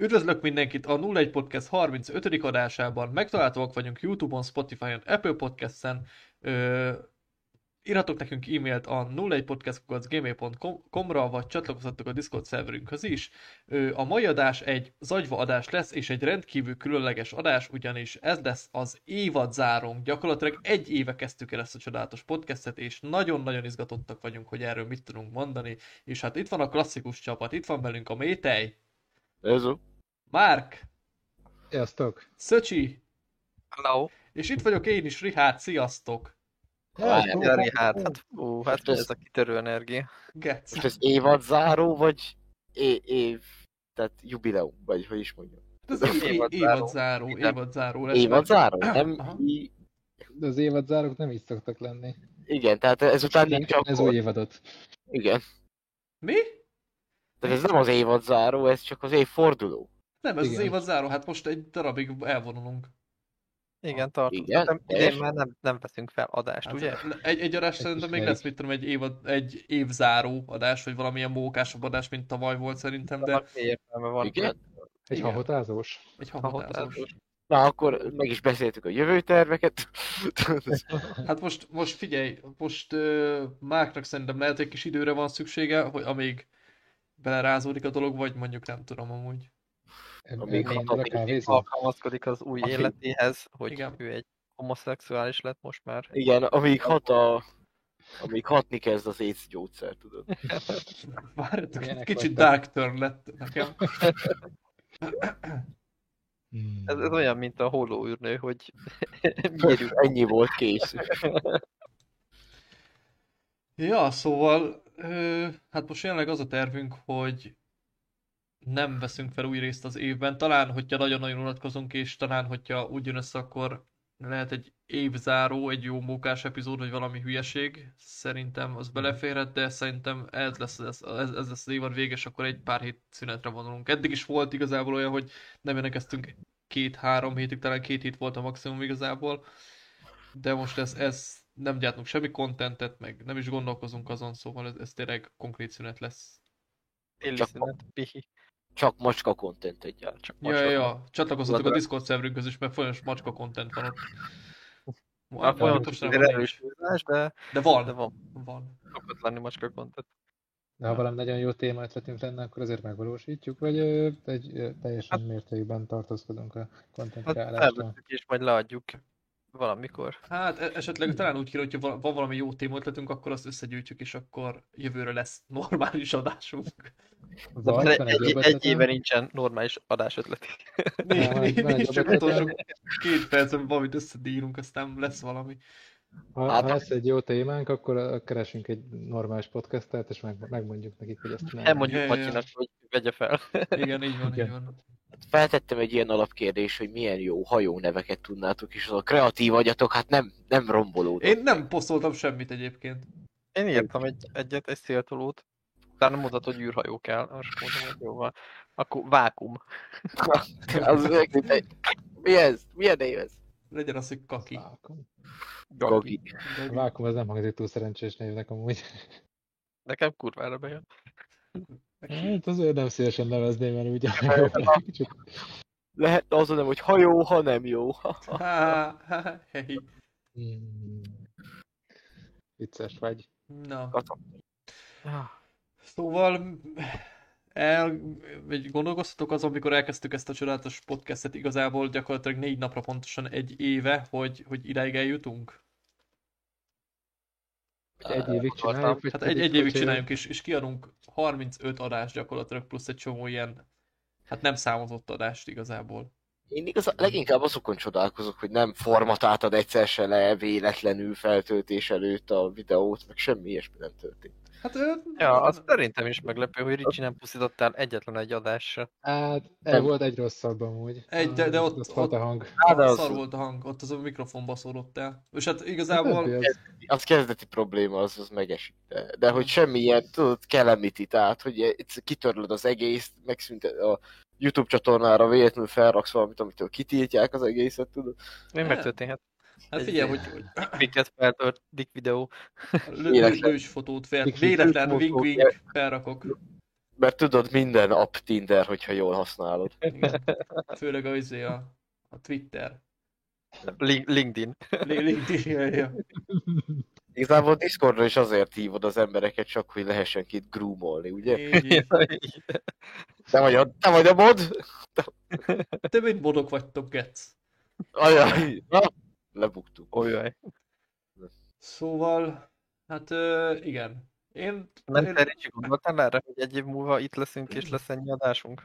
Üdvözlök mindenkit a 01 Podcast 35. adásában. Megtalálhatóak vagyunk Youtube-on, Spotify-on, Apple Podcast-en. Írhatok nekünk e-mailt a 01podcast.gmail.com-ra, vagy csatlakozhatok a Discord szerverünkhöz is. A mai adás egy zagyva adás lesz, és egy rendkívül különleges adás, ugyanis ez lesz az évad zárónk. Gyakorlatilag egy éve kezdtük el ezt a csodálatos podcastet, és nagyon-nagyon izgatottak vagyunk, hogy erről mit tudunk mondani. És hát itt van a klasszikus csapat, itt van velünk a Métej, Ez Márk, Sziasztok! Szöcsi, Hello. és itt vagyok én is, Rihárd, sziasztok! Várjál, Jani, hát, hát, ú, hát Most ez- ez a kitörő energia. Gec. Most ez évad záró, vagy é- év, tehát jubileum, vagy hogy is mondjam. Ez egy Évad záró. évad záró, évad lesz. Évad záró? Nem, De az évadzárok nem így szoktak lenni. igen, tehát ezután nincs Ez új akkor. évadot. Igen. Mi? Tehát ez nem az évad záró, ez csak az évforduló. Nem, ez az Igen. évad záró, hát most egy darabig elvonulunk. Igen, tartunk. Igen? Nem, idén már nem, nem veszünk fel adást, Hát, ugye? Egy, egy adás szerintem még lesz, mit tudom, egy, évad, egy évzáró adás, vagy valamilyen mókásabb adás, mint tavaly volt szerintem, de értelme van? Igen? Egy Igen. hahotázós? egy Hahotázós. hahotázós. Na, akkor meg is beszéltük a jövő terveket. Hát most, most figyelj, most uh, Márknak szerintem lehet egy kis időre van szüksége, hogy amíg belerázódik a dolog, vagy mondjuk nem tudom amúgy. Amíg Még hat- a amíg kávézó? Alkalmazkodik az új Amíg- életéhez, hogy Igen. ő egy homoszexuális lett most már. Igen, amíg hat a... Amíg hatni kezd az AIDS gyógyszer, tudod. Milyenek kicsit dark turn lett nekem. Hmm. Ez, ez olyan, mint a hollóűrnő, hogy mérjük. Ennyi volt kész. Ja, szóval, hát most jelenleg az a tervünk, hogy nem veszünk fel új részt az évben. Talán, hogyha nagyon-nagyon unatkozunk, és talán, hogyha úgy jön össze, akkor lehet egy évzáró, egy jó mókás epizód, vagy valami hülyeség. Szerintem az beleférhet, de szerintem ez lesz, ez, ez, ez lesz az évad vége, és akkor egy pár hét szünetre vonulunk. Eddig is volt igazából olyan, hogy nem jelentkeztünk két-három hétig, talán két hét volt a maximum igazából. De most ez, ez nem gyártunk semmi kontentet, meg nem is gondolkozunk azon, szóval ez, ez tényleg konkrét szünet lesz. Téli Csak- szünet, pihi. Csak macska content egyáltalán. Csak Ja, ja, ja. Csatlakozzatok a Discord szerverünkhöz is, mert folyamatos macska content van ott. A folyamatos erős húzás, de, De van, de van. van. Szokott lenni macska kontent. De ha valami nagyon jó téma ötletünk lenne, akkor azért megvalósítjuk, vagy egy teljesen mértékben tartózkodunk a content Hát és majd leadjuk valamikor. Hát e- esetleg talán úgy kéne, hogyha van valami jó témaötletünk, akkor azt összegyűjtjük, és akkor jövőre lesz normális adásunk. Van egy, egy egy, éve nincsen normális adás ötlet. Nincs, csak utolsó két percben valamit összedírunk, aztán lesz valami. Ha, Hát- ha lesz egy jó témánk, akkor keresünk egy normális podcastet, és meg, megmondjuk nekik, hogy ezt Nem csináljuk. mondjuk Ja, ja, ja. Matyinak, hogy vegye fel. Igen, így van, így Igen. van. Feltettem egy ilyen alapkérdés, hogy milyen jó hajó neveket tudnátok, és az a kreatív agyatok hát nem, nem rombolódott. Én nem posztoltam semmit egyébként. Én írtam egy, egyet, egy széltolót. Utána mondhatod, hogy űrhajó kell. Most mondom, hogy jó van. Akkor vákum. az. Mi ez? Milyen név ez? Legyen az, hogy kaki. Vákum. Gagi. Vákum az nem hangzik túl szerencsés névnek amúgy. Nekem kurvára bejön. Hát azért nem szívesen nevezném, mert ugye kicsit Lehetne az nem, hogy ha jó, ha nem jó. Hmm. Vicces vagy. Na, Ah, szóval el, vagy gondolkoztatok azon, amikor elkezdtük ezt a csodálatos podcastet, igazából gyakorlatilag négy napra pontosan egy éve, hogy, hogy idáig eljutunk? Egy évig csináljuk, Hát egy, egy évig csináljuk, és, és kiadunk 35 adást gyakorlatilag, plusz egy csomó ilyen, hát nem számozott adást igazából. Én igaz, leginkább azokon csodálkozok, hogy nem formatáltad egyszer se le véletlenül feltöltés előtt a videót, meg semmi ilyesmi nem történt. Hát, ö, Ja, az szerintem is meglepő, hogy Ricsi nem pusztítottál egyetlen egy adásra. Hát, el volt egy rosszabb amúgy. Egy, de- de ott- Az volt a hang. Hát hát az- szar volt a hang, ott az a mikrofonba szólott el. És hát Hát igazából... nem, az, Az kezdeti probléma, az, az megesik. De, de hogy semmi ilyen, tudod, calamity, tehát, hogy kitörlöd az egész, megszűnt a YouTube csatornára véletlenül felraksz valamit, amitől kitiltják az egészet, tudod? Mi megtörténhet? Hát figyelj, hogy, hogy Minket feltört Dick videó. lős fotót fel, Kicsit véletlen wing wing felrakok. Mert tudod, minden app Tinder, hogyha jól használod. Igen. Főleg a, izé a, a Twitter. Link- LinkedIn. Li- LinkedIn, ja, ja. Igazából Discordra is azért hívod az embereket, csak hogy lehessen kit groomolni, ugye? Így. Te vagy a, te vagy a mod? Te mind modok vagytok, Getsz. Ajaj, na, lebuktuk. Olyaj. Szóval, hát ö, igen. Én, Nem én Ricsi, gondoltál erre, hogy egy év múlva itt leszünk és lesz ennyi adásunk?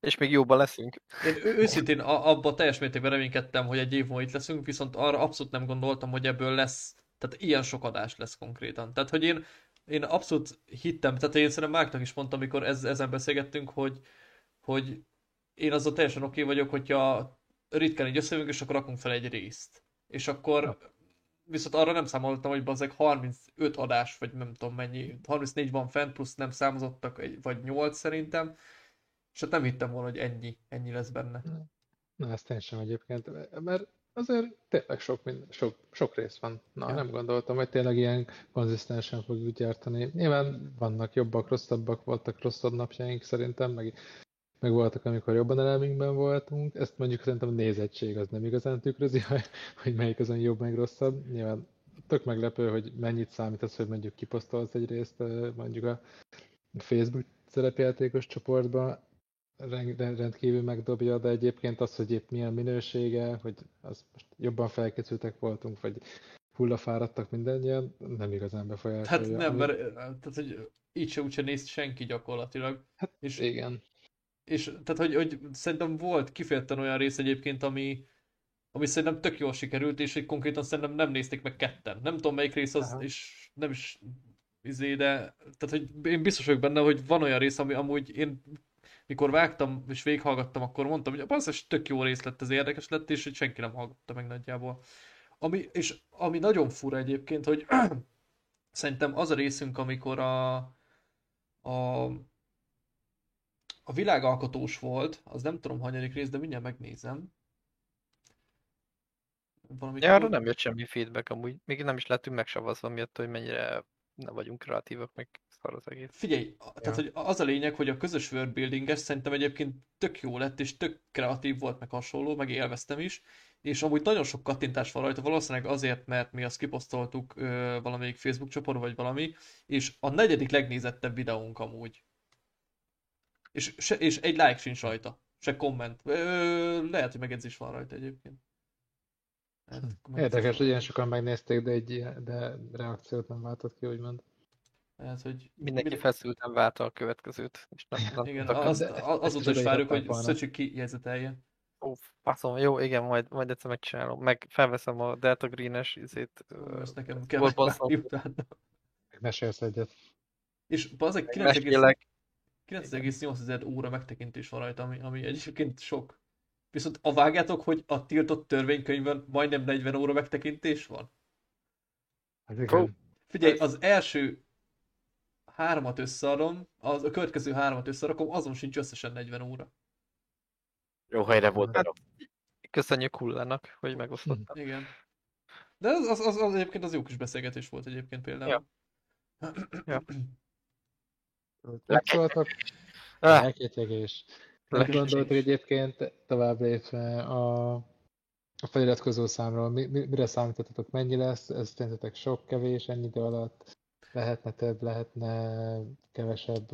És még jobban leszünk. Én őszintén abba teljes mértékben reménykedtem, hogy egy év múlva itt leszünk, viszont arra abszolút nem gondoltam, hogy ebből lesz, tehát ilyen sok adás lesz konkrétan. Tehát, hogy én, én abszolút hittem, tehát én szerintem Márknak is mondtam, amikor ez, ezen beszélgettünk, hogy, hogy én azzal teljesen oké vagyok, hogyha ritkán így összejövünk, és akkor rakunk fel egy részt. És akkor viszont arra nem számoltam, hogy bazeg 35 adás, vagy nem tudom mennyi, 34 van fent, plusz nem számozottak, vagy 8 szerintem, és hát nem hittem volna, hogy ennyi, ennyi lesz benne. Na, ezt én sem egyébként, mert azért tényleg sok, minden, sok, sok rész van. Na, Ja. nem gondoltam, hogy tényleg ilyen konzisztensen fogjuk gyártani. Nyilván vannak jobbak, rosszabbak, voltak rosszabb napjaink szerintem, meg, meg voltak, amikor jobban elemünkben voltunk. Ezt mondjuk szerintem a nézettség az nem igazán tükrözi, hogy, melyik azon jobb, meg rosszabb. Nyilván tök meglepő, hogy mennyit számít az, hogy mondjuk kiposztolsz egy részt mondjuk a Facebook szerepjátékos csoportba, rend- rendkívül megdobja, de egyébként az, hogy épp milyen minősége, hogy az most jobban felkészültek voltunk, vagy hullafáradtak mindannyian, nem igazán Hát befolyásolja. nem, Ami- mert tehát, hogy így se úgyse néz senki gyakorlatilag. Hát és, Igen. És tehát, hogy, hogy szerintem volt kifejezetten olyan rész egyébként, ami, ami szerintem tök jól sikerült, és konkrétan szerintem nem nézték meg ketten. Nem tudom melyik rész az, Aha. és nem is izé, de tehát, hogy én biztos vagyok benne, hogy van olyan rész, ami amúgy én mikor vágtam és végighallgattam, akkor mondtam, hogy a basszus tök jó rész lett, ez érdekes lett, és hogy senki nem hallgatta meg nagyjából. Ami, és ami nagyon fura egyébként, hogy szerintem az a részünk, amikor a, a, a világalkotós volt, az nem tudom hanyadik rész, de mindjárt megnézem. Valami Ja, arra nem jött semmi feedback amúgy. Még nem is lettünk megsavazva miatt, hogy mennyire nem vagyunk kreatívak, meg szar az egész. Figyelj, a- tehát Ja. hogy az a lényeg, hogy a közös worldbuildinges szerintem egyébként tök jó lett, és tök kreatív volt, meg hasonló, meg élveztem is, és amúgy nagyon sok kattintás van rajta, valószínűleg azért, mert mi azt kiposztoltuk ö, valamelyik Facebook csoport, vagy valami, és a negyedik legnézettebb videónk amúgy. És, se, és egy like sincs rajta, se komment. Ö, lehet, hogy megjegyzés van rajta egyébként. Megjegyzés Hm. Érdekes, hogy ilyen sokan megnézték, de, egy, ilyen- de reakciót nem váltott ki, úgymond. Lehet, hogy Mindenki mind- feszülten várta a következőt. És nem, nem Igen, az, az, azóta is várjuk, hogy. Szöcsük kijegyzetelje. Ó, faszom, jó, igen, majd, majd egyszer megcsinálom. Meg felveszem a Delta Green-es izét. Ezt nekem kell Volt megvárni basszom. utána. Mesélsz egyet. És 9,8 mesélek. 9,8 óra megtekintés van rajta, ami, ami egyébként sok. Viszont a vágjátok, hogy a tiltott törvénykönyvben majdnem 40 óra megtekintés van? Hát igen. Figyelj, az első háromat összeadom, az, a következő háromat összerakom, azon sincs összesen 40 óra. Jó helyre volt Hát-. Köszönjük Hullának, hogy megosztottam. Igen. De az, az, az, az egyébként az jó kis beszélgetés volt egyébként például. Ja. Ja. Szóltak? Ah, Elkétyegés. Mit gondoltok egyébként tovább lépve a, a feliratkozó számról? Mi, mi, mire számítottatok? Mennyi lesz? Ez szerintetek sok, kevés, ennyi idő alatt? Lehetne több, lehetne kevesebb?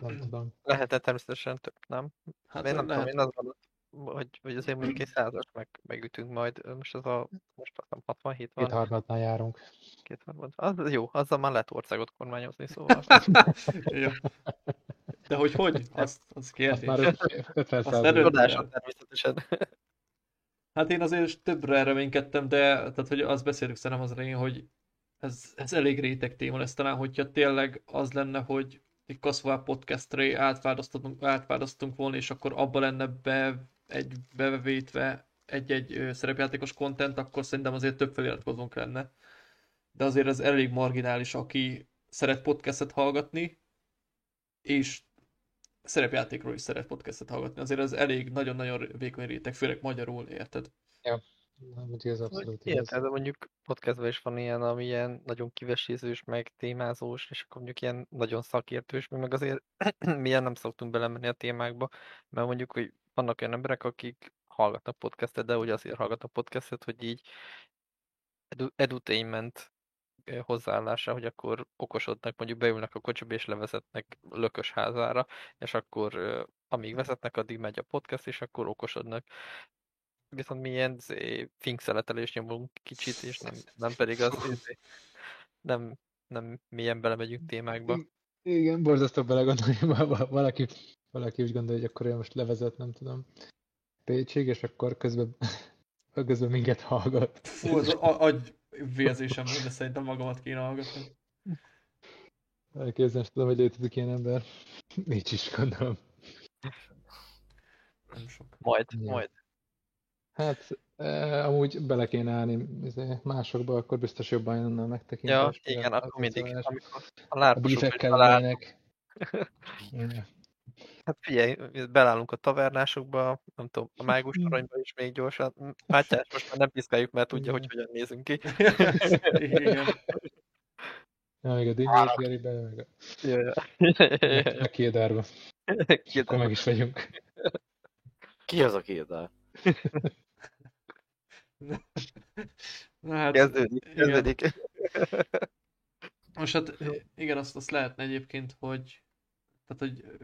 Nem tudom. Lehetne természetesen több, nem? Hát én nem lehet. tudom, én azt gondolom, hogy, hogy azért mondjuk egy százas meg, megütünk majd. Most az a, most azt hiszem 67 van, Kétharmadnál járunk. kétharmad. Az jó, azzal már lehet országot kormányozni, szóval. ja. De hogy hogy? Azt, az Azt kérdés. már öt- 50 Azt százalék. természetesen. Hát én azért többre reménykedtem, de tehát, hogy azt beszéltük szerintem az elején, hogy ez, ez elég réteg téma lesz talán, hogyha tényleg az lenne, hogy egy Kaszvá podcastre átválasztunk, átválasztunk volna, és akkor abba lenne be, egy, bevétve egy-egy szerepjátékos content, akkor szerintem azért több feliratkozónk lenne. De azért ez elég marginális, aki szeret podcastet hallgatni, és szerepjátékról is szeret podcastet hallgatni. Azért ez elég nagyon-nagyon vékony réteg, főleg magyarul, érted? Nem, ugye ez abszolút igaz. Érted, de mondjuk podcastban is van ilyen, ami ilyen nagyon kivesézős, meg témázós, és akkor mondjuk ilyen nagyon szakértős, mi meg azért milyen nem szoktunk belemenni a témákba, mert mondjuk, hogy vannak olyan emberek, akik hallgatnak podcastet, de ugye azért hallgatnak podcastet, hogy így edu- edutainment hozzáállása, hogy akkor okosodnak, mondjuk beülnek a kocsiba és levezetnek lökös házára, és akkor amíg vezetnek, addig megy a podcast, és akkor okosodnak. Viszont mi ilyen izé, finkszeletelés nyomunk kicsit, és nem, nem pedig az, izé, nem, nem mélyen belemegyünk témákba. Igen, borzasztó belegondolni, valaki, valaki úgy gondolja, hogy akkor ő most levezet, nem tudom, Pécsig, és akkor közben, közben minket hallgat. Fú, az a- agy vérzésem, volt, de szerintem magamat kéne hallgatni. Elképzelni tudom, hogy létezik ilyen ember. Nincs is, gondolom. Nem sok. Majd, Ja. majd. Hát, e, amúgy bele kéne állni izé, másokba, akkor biztos jobban jönne a megtekintés. Ja, meg igen, a- akkor mindig, amikor a A lárposok is hát figyelj, belállunk a tavernásokba, nem tudom, a mágus toronyba is még gyorsan. Mátyás most már nem piszkáljuk, mert tudja, hogy hogyan nézünk ki. Igen. Ja, még a Geribe, meg a Jaj, meg- meg Kédárba. Akkor meg is vagyunk. Ki az a kédál? Na hát, Kezdődik, igen. kezdődik. Most hát igen, azt, azt lehetne egyébként, hogy tehát, hogy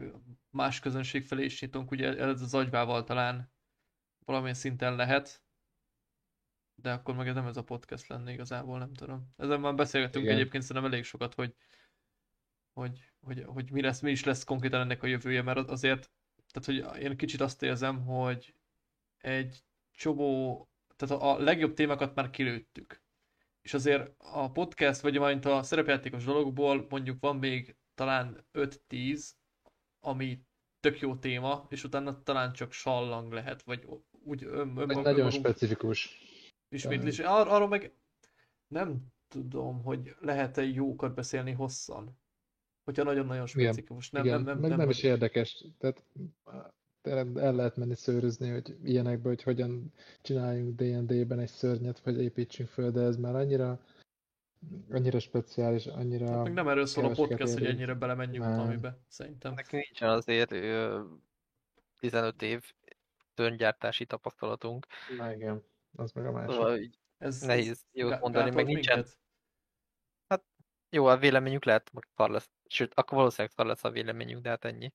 más közönség felé is nyitunk, ugye ez az agyvával talán valamilyen szinten lehet, de akkor meg ez nem ez a podcast lenne igazából, nem tudom. Ezen már beszélgettünk Igen. egyébként szerintem elég sokat, hogy, hogy, hogy, hogy mi, lesz, mi is lesz konkrétan ennek a jövője, mert az- azért, tehát hogy én kicsit azt érzem, hogy egy csomó, tehát a, a legjobb témákat már kilőttük. És azért a podcast, vagy majd a szerepjátékos dologból mondjuk van még talán 5-10, ami tök jó téma, és utána talán csak sallang lehet, vagy úgy ön, ön, nagyon önmagunk specifikus. ismétlés. Ar- arról meg nem tudom, hogy lehet-e jókat beszélni hosszan. Hogyha nagyon-nagyon Igen, specifikus. Nem, Igen, nem, nem, meg nem, nem, is érdekes. Tehát el lehet menni szőrözni, hogy ilyenekbe, hogy hogyan csináljunk D&D-ben egy szörnyet, vagy építsünk föl, de ez már annyira annyira speciális, annyira Hát meg nem erről szól a podcast, hogy ennyire belemenjünk Nem. valamibe, szerintem. Nekünk nincsen azért ö, 15 év törnygyártási tapasztalatunk, Na igen, az meg a másik. szóval Ez, nehéz ez jót gá- mondani, meg nincsen. minket? Jó, a véleményünk lehet, hogy szar lesz. Sőt, akkor valószínűleg szar lesz a véleményünk, de hát ennyi.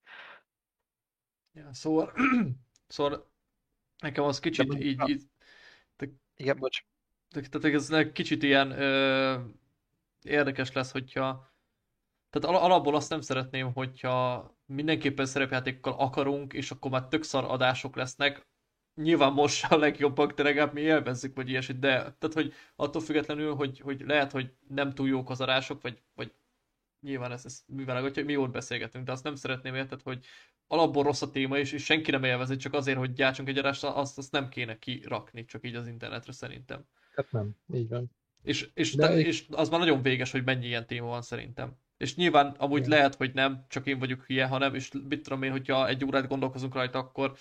Ja, szóval, szóval nekem az kicsit mondjuk így, így Igen, bocs. Tehát ez kicsit ilyen ö, érdekes lesz, hogyha tehát al- alapból azt nem szeretném, hogyha mindenképpen szerepjátékkal akarunk, és akkor már tök szar adások lesznek. Nyilván most a legjobbak, de legalább mi élvezzük, vagy ilyesmit, de tehát, hogy attól függetlenül, hogy, hogy lehet, hogy nem túl jók az adások, vagy, vagy nyilván ez, ez mivel hogy mi jót beszélgetünk, de azt nem szeretném érted, hogy alapból rossz a téma, és, és senki nem élvezi, csak azért, hogy gyártsunk egy adást, azt, azt nem kéne kirakni, csak így az internetre szerintem. Hát nem, így van. És, és, De te, egy- és az már nagyon véges, hogy mennyi ilyen téma van szerintem. És nyilván amúgy Igen. lehet, hogy nem, csak én vagyok hülye, hanem, és mit tudom én, hogyha egy órát gondolkozunk rajta, akkor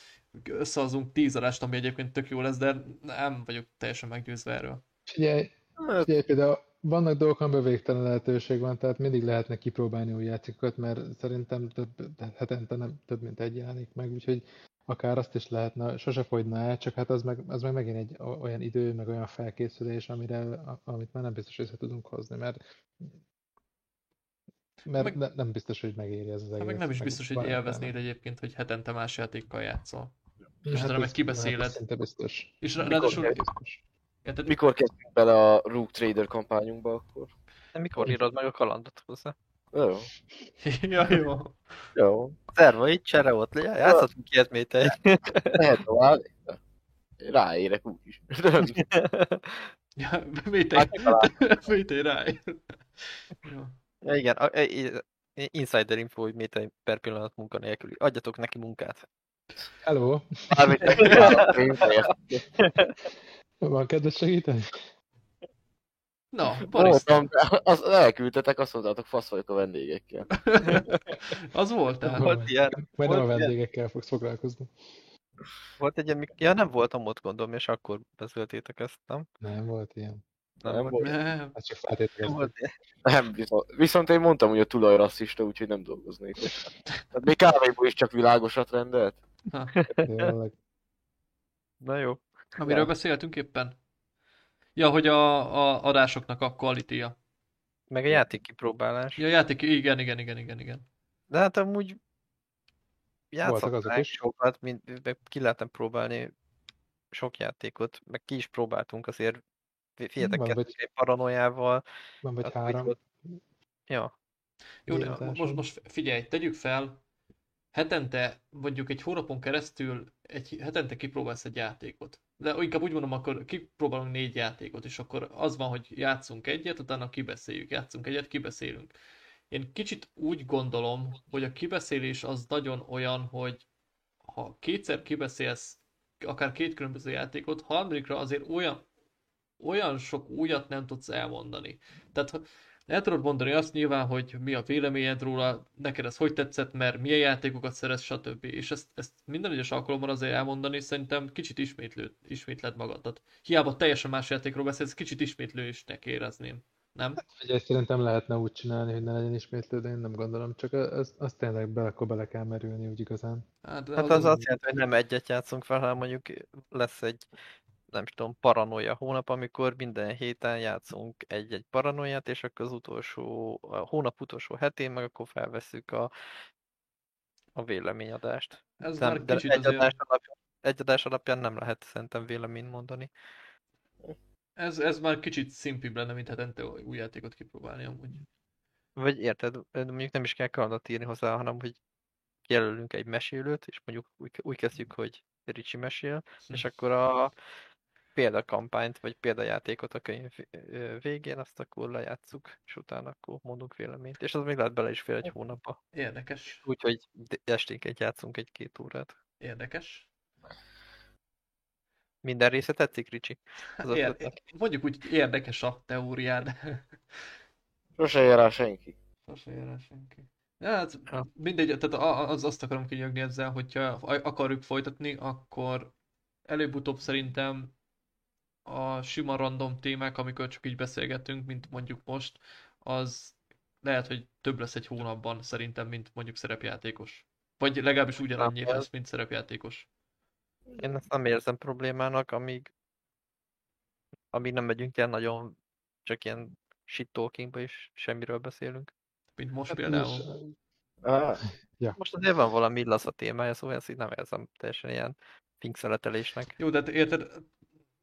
összehozunk tíz adást, ami egyébként tök jó lesz, de nem vagyok teljesen meggyőzve erről. Figyelj, Hát, figyelj például vannak dolgok, amiben végtelen lehetőség van, tehát mindig lehetne kipróbálni új játékokat, mert szerintem több, hetente nem több, mint egy jelenik meg, úgyhogy akár azt is lehetne, sose fogyna el, csak hát az meg, az meg megint egy olyan idő, meg olyan felkészülés, amire, amit már nem biztos össze tudunk hozni, mert mert Meg- ne, nem biztos, hogy megéri ez az egész. Hát meg nem is biztos, hogy élveznéd egyébként, hogy hetente más játékkal játszol. Hát utána meg ez- kibeszéled. hát Szinte biztos. És Mikor ráadásul... kell- Biztos. érted? Mikor kezdjünk bele a Rook Trader kampányunkba akkor? De mikor írod meg a kalandot hozzá? Jó. ja, jó. Jó. Szerva, itt csere ott, játszhatunk még egy. Lehet tovább. Ráérek úgyis. Ja, mit Hát egy, talán. mit egy rá. Jó. Ja, igen, a, a, a, insider info, hogy méter per pillanat munkanélküli. Adjatok neki munkát. Hello, Bármit megpróbálok, pénzért. van kedves segíteni? Na, barista. Voltam, az elküldtetek, azt mondtátok, fasz vagyok a vendégekkel. Az voltál. Volt ilyen, Majd nem a vendégekkel fogsz foglalkozni. volt egy ilyen, ja nem voltam ott gondolom, és akkor beszéltétek ezt, nem? Nem volt ilyen. Nem, Nem volt. Nem. Hát csak nem feltételeztem. volt ilyen. Nem, viszont, viszont én mondtam, hogy a tulaj rasszista, úgyhogy nem dolgoznék. Tehát még kávéból is csak világosat rendelt. Na. Na jó. amiről beszéltünk éppen? Ja, hogy a, a adásoknak a quality-ja. Meg a játék kipróbálás. Ja, játék, igen, igen, igen, igen, igen. De hát amúgy játszották is. sokat, mint, meg ki lehetne próbálni sok játékot, meg ki is próbáltunk azért. Kezdtünk egy paranoiával. Van vagy három. úgy volt- Ja, Jó, de most, most figyelj, tegyük fel, hetente, mondjuk egy hónapon keresztül, egy hetente kipróbálsz egy játékot. De inkább úgy mondom, akkor kipróbálunk négy játékot, és akkor az van, hogy játszunk egyet, utána kibeszéljük, játszunk egyet, kibeszélünk. Én kicsit úgy gondolom, hogy a kibeszélés az nagyon olyan, hogy ha kétszer kibeszélsz akár két különböző játékot, harmadikra azért olyan, olyan sok újat nem tudsz elmondani. Tehát el tudod mondani azt nyilván, hogy mi a véleményed róla, neked ez hogy tetszett, mert milyen játékokat szerez, stb. És ezt, ezt minden egyes alkalommal azért elmondani, szerintem kicsit ismétlő, ismétled magadat. Hiába teljesen más játékról beszélsz, kicsit ismétlősnek érezném. Nem? Ugye ezt szerintem lehetne úgy csinálni, hogy ne legyen ismétlő, de én nem gondolom. Csak az, az tényleg bele, akkor bele kell merülni úgy igazán. Hát, hát az azt jelenti, hogy nem egyet játszunk fel, hanem mondjuk lesz egy nem tudom, paranoia hónap, amikor minden héten játszunk egy-egy paranoiát, és akkor az utolsó, a hónap utolsó hetén meg akkor felveszük a, a véleményadást. Ez Nem, már de kicsit egy azért, adás, alapján, egy adás alapján nem lehet szerintem véleményt mondani. ez, ez már kicsit szimpibb lenne, mint hetente új játékot kipróbálni amúgy. Vagy érted, mondjuk nem is kell kardot írni hozzá, hanem hogy jelölünk egy mesélőt, és mondjuk úgy, úgy kezdjük, hogy Ricsi mesél, és akkor a példakampányt, vagy példajátékot a könyv végén, azt akkor lejátszuk, és utána akkor mondunk véleményt. És az még lehet bele is fél egy hónapba. Érdekes, Úgyhogy esténként játszunk egy-két órát. érdekes. Minden része tetszik, Ricsi? Az Ér, mondjuk úgy érdekes a teóriád. Sose ér rá senki. Sose ér rá senki. Ja, hát Ja. mindegy, tehát az, azt akarom kinyögni ezzel, hogyha akarjuk folytatni, akkor előbb-utóbb szerintem a sima random témák, amikor csak így beszélgetünk, mint mondjuk most, az lehet, hogy több lesz egy hónapban szerintem, mint mondjuk szerepjátékos. Vagy legalábbis ugyanannyi lesz, mint szerepjátékos. Én ezt nem érzem problémának, amíg, amíg nem megyünk el nagyon csak ilyen shit talkingba és semmiről beszélünk. Mint most Hát például. most, Ah, Most azért van valami illasz a témája, szóval ezt így nem érzem teljesen ilyen finkszeletelésnek. Jó, de hát érted,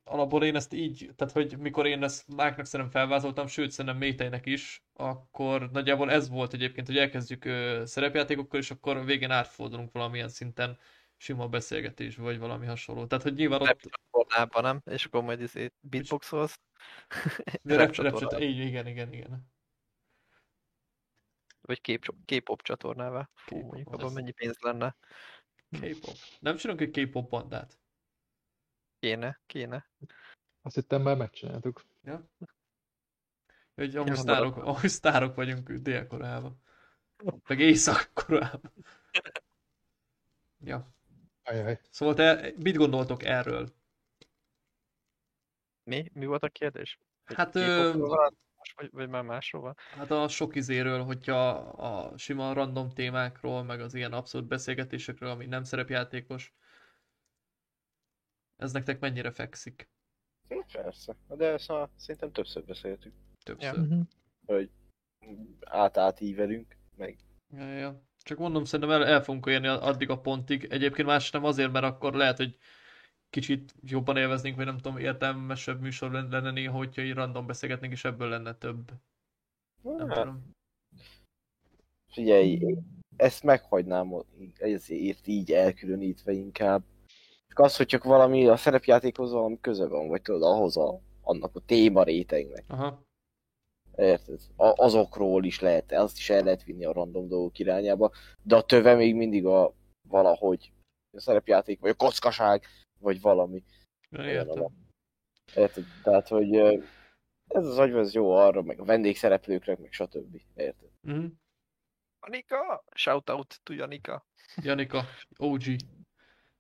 alapból én ezt így, tehát hogy mikor én ezt Máknak szerintem felvázoltam, sőt szerintem Métejnek is, akkor nagyjából ez volt egyébként, hogy elkezdjük ö, szerepjátékokkal, és akkor végén átfordulunk valamilyen szinten sima beszélgetés, vagy valami hasonló. Tehát, hogy nyilván Rap ott csatornában, nem? És akkor majd izé beatboxolsz. de Rap csatornában. így, igen, igen, igen. Vagy kép, K-pop csatornával. Fú, mondjuk abban mennyi pénz lenne. K-pop. Nem csinálunk egy K-pop bandát. Kéne, kéne. azt hittem már megcsináltuk. Ja? Hogy amúgy sztárok, amúgy sztárok vagyunk Dél-Koreában. Meg Észak-Koreában. Ja. Ajaj. Szóval te mit gondoltok erről? Mi? Mi volt a kérdés? Hogy Hát, ö, Vagy, vagy már másról van? Hát a sok izéről, hogyha a sima random témákról, meg az ilyen abszolút beszélgetésekről, ami nem szerepjátékos, ez nektek mennyire fekszik? persze. De ezt már szerintem többször beszéltük. Többször. Mhm. Hogy át-átívelünk, meg Ja, ja, ja. Csak mondom, szerintem el, el fogunk érni addig a pontig. Egyébként más nem azért, mert akkor lehet, hogy kicsit jobban élveznénk, vagy nem tudom, értelmesebb műsor lenne néha, hogyha így random beszélgetnénk, és ebből lenne több. Nem hát, tudom. figyelj, ezt meghagynám ezért így elkülönítve inkább. Csak az, hogy csak valami a szerepjátékhoz valami köze van, vagy tudod, ahhoz a, annak a téma rétegnek. Aha. Érted? A, azokról is lehet, azt is el lehet vinni a random dolgok irányába, de a töve még mindig a valahogy a szerepjáték, vagy a kockaság, vagy valami. Olyan Értem. Érted? Tehát, hogy Ez az agy, ez jó arra, meg a vendégszereplőkre, meg stb. Érted? Mhm. Janika! Shoutout to Janika. Janika, OG.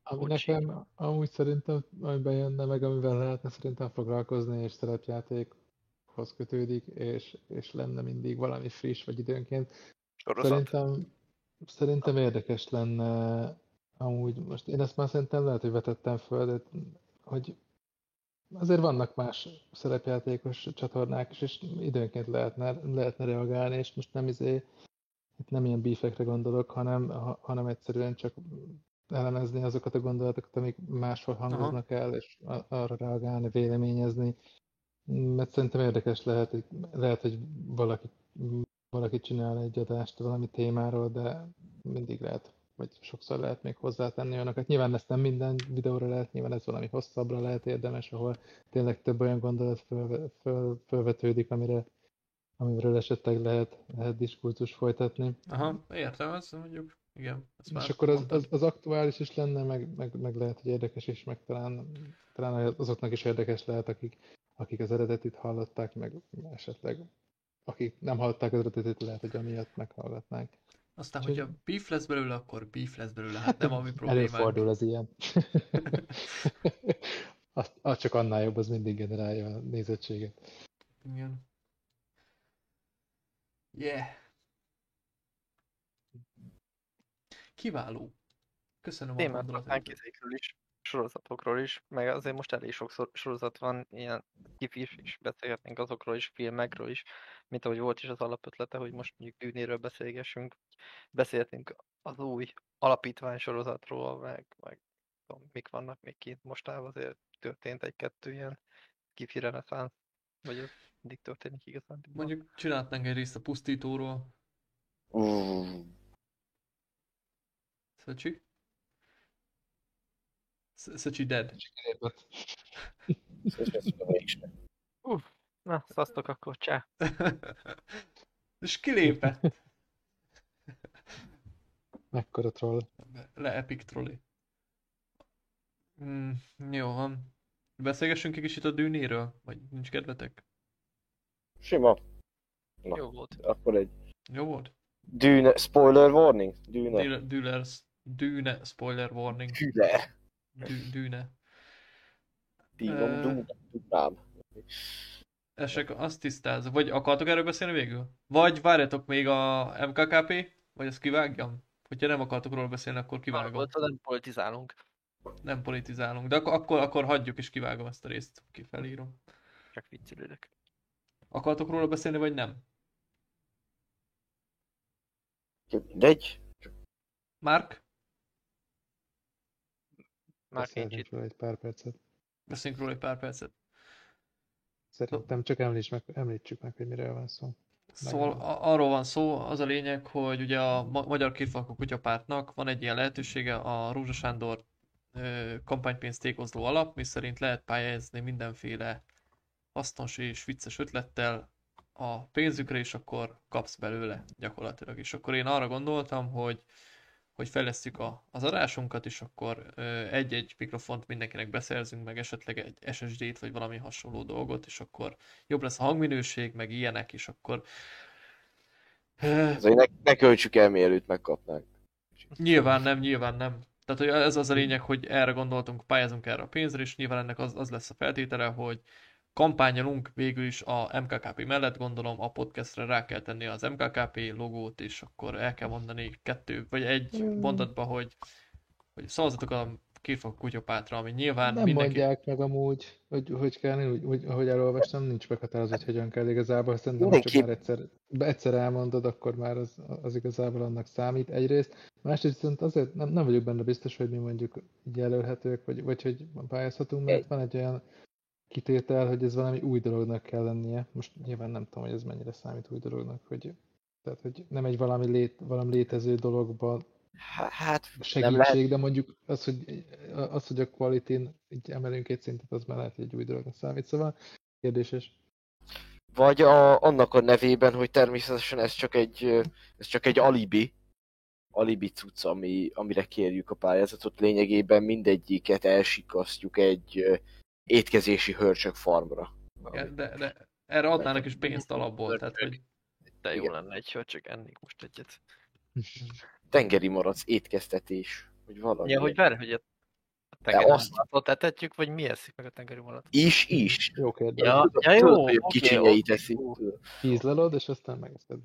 Ami nekem amúgy szerintem, ami bejönne meg, amivel lehetne szerintem foglalkozni, és szerepjátékhoz kötődik, és, és lenne mindig valami friss, vagy időnként. Sorozat. Szerintem, szerintem érdekes lenne, amúgy most én ezt már szerintem lehet, hogy vetettem föl, de hogy azért vannak más szerepjátékos csatornák is, és időnként lehetne, lehetne reagálni, és most nem izé, itt nem ilyen bífekre gondolok, hanem, ha, hanem egyszerűen csak elemezni azokat a gondolatokat, amik máshol hangoznak el, és arra reagálni, véleményezni. Mert szerintem érdekes lehet, hogy, lehet, hogy valaki, valaki csinál egy adást valami témáról, de mindig lehet, vagy sokszor lehet még hozzátenni olyanokat. Nyilván ezt nem minden videóra lehet, nyilván ez valami hosszabbra lehet érdemes, ahol tényleg több olyan gondolat föl, föl, fölvetődik, amire, amiről esetleg lehet, lehet diskurzus folytatni. Aha, értem, ez mondjuk, igen. És akkor az, az, az aktuális is lenne, meg, meg, meg lehet, hogy érdekes is, meg talán, talán azoknak is érdekes lehet, akik, akik az eredetit hallották, meg esetleg akik nem hallották az eredetit, lehet, hogy amiatt meghallgatnánk. Aztán, Úgyhogy- hogyha beef lesz belőle, akkor beef lesz belőle, hát nem a mi problémánk. Előfordul az ilyen. az, az csak annál jobb, az mindig generálja a nézettséget. Igen. Yeah. Kiváló. Köszönöm a Témát gondolatokat. izékről is, sorozatokról is, meg azért most elég sok sorozat van, ilyen kifis is beszélhetnénk azokról is, filmekről is, mint ahogy volt is az alapötlete, hogy most mondjuk Dűnéről beszélgessünk, beszélhetünk az új alapítvány sorozatról, meg, meg tudom, mik vannak még kint mostában, azért történt egy-kettő ilyen kifi reneszánsz, vagy ez mindig történik igazán. Mondjuk csinálhatnánk egy részt a pusztítóról. Szöcsi? Sz- Szöcsi dead. Uff, na, szasztok akkor, csá. És kilépett. Mekkora troll. Le epic trolley. Mm, jó van. Beszélgessünk egy kicsit a dűnéről? Vagy nincs kedvetek? Sima. Na, Jó volt. akkor egy Jó volt? dűne, spoiler warning? Dűne. Dűlers, dűne, spoiler warning. Dűne. Dű, dűne. Dínom, Ö. dúnám, dúnám. Esek azt tisztázza. Vagy akartok erről beszélni végül? Vagy várjatok még a MKKP? Vagy ezt kivágjam? Hogyha nem akartok róla beszélni, akkor kivágom. volt, nem politizálunk. Nem politizálunk. De akkor, akkor, akkor hagyjuk és kivágom ezt a részt. Kifelírom. Csak viccelődök. Akartok róla beszélni, vagy nem? Mindegy. Mark? Már nincs róla egy pár percet. Beszéljünk róla egy pár percet. Szerintem csak említs meg, említsük meg, hogy miről van szó. Szóval a- arról van szó, az a lényeg, hogy ugye a Ma- Magyar Kétfarkú Kutyapártnak van egy ilyen lehetősége, a Rózsa Sándor ö, kampánypénz tékozló alap, mi szerint lehet pályázni mindenféle hasznos és vicces ötlettel a pénzükre, és akkor kapsz belőle gyakorlatilag. És akkor én arra gondoltam, hogy hogy fejlesztjük a, az adásunkat, és akkor egy-egy mikrofont mindenkinek beszerzünk, meg esetleg egy SSD-t, vagy valami hasonló dolgot, és akkor jobb lesz a hangminőség, meg ilyenek, és akkor Azért ne, ne költsük el, mielőtt megkapnánk. Nyilván nem, nyilván nem. Tehát hogy ez az a lényeg, hogy erre gondoltunk, pályázunk erre a pénzre, és nyilván ennek az, az lesz a feltétele, hogy kampányolunk végül is a MKKP mellett, gondolom a podcastre rá kell tenni az MKKP logót, és akkor el kell mondani kettő, vagy egy Mm. mondatba, hogy, hogy szavazatok a kétfog kutyapátra, ami nyilván nem mindenki... mondják meg amúgy, hogy hogy kell, úgy, úgy, ahogy elolvastam, nincs meghatározva, hogy hogyan kell igazából. Szerintem, ha csak már egyszer, egyszer elmondod, akkor már az, az igazából annak számít egyrészt. Másrészt viszont azért nem, nem vagyok benne biztos, hogy mi mondjuk jelölhetők, vagy, vagy hogy pályázhatunk, mert van egy olyan kitétel, hogy ez valami új dolognak kell lennie. Most nyilván nem tudom, hogy ez mennyire számít új dolognak, hogy tehát, hogy nem egy valami, lét, valami létező dologban Há- Hát, segítség, lehet, de mondjuk az, hogy, az, hogy a quality így emelünk egy szintet, az már lehet, hogy egy új dolognak számít. Szóval kérdéses. vagy a, annak a nevében, hogy természetesen ez csak egy, ez csak egy alibi, alibi cucc, ami, amire kérjük a pályázatot. Lényegében mindegyiket elsikasztjuk egy étkezési hörcsök farmra. Igen, de, de erre adnának is pénzt alapból, tehát hogy De jó Igen. lenne egy, ha csak ennék most egyet. Tengeri marac, étkeztetés, hogy valami. Ja, hogy várj, hogy a tengeri azt- etetjük, vagy mi eszik meg a tengeri malatot? Is, is. Jó kérdés. Ja, ja jó, tudod, hogy oké, kicsinyei teszik. Ízlelod, és aztán megeszed.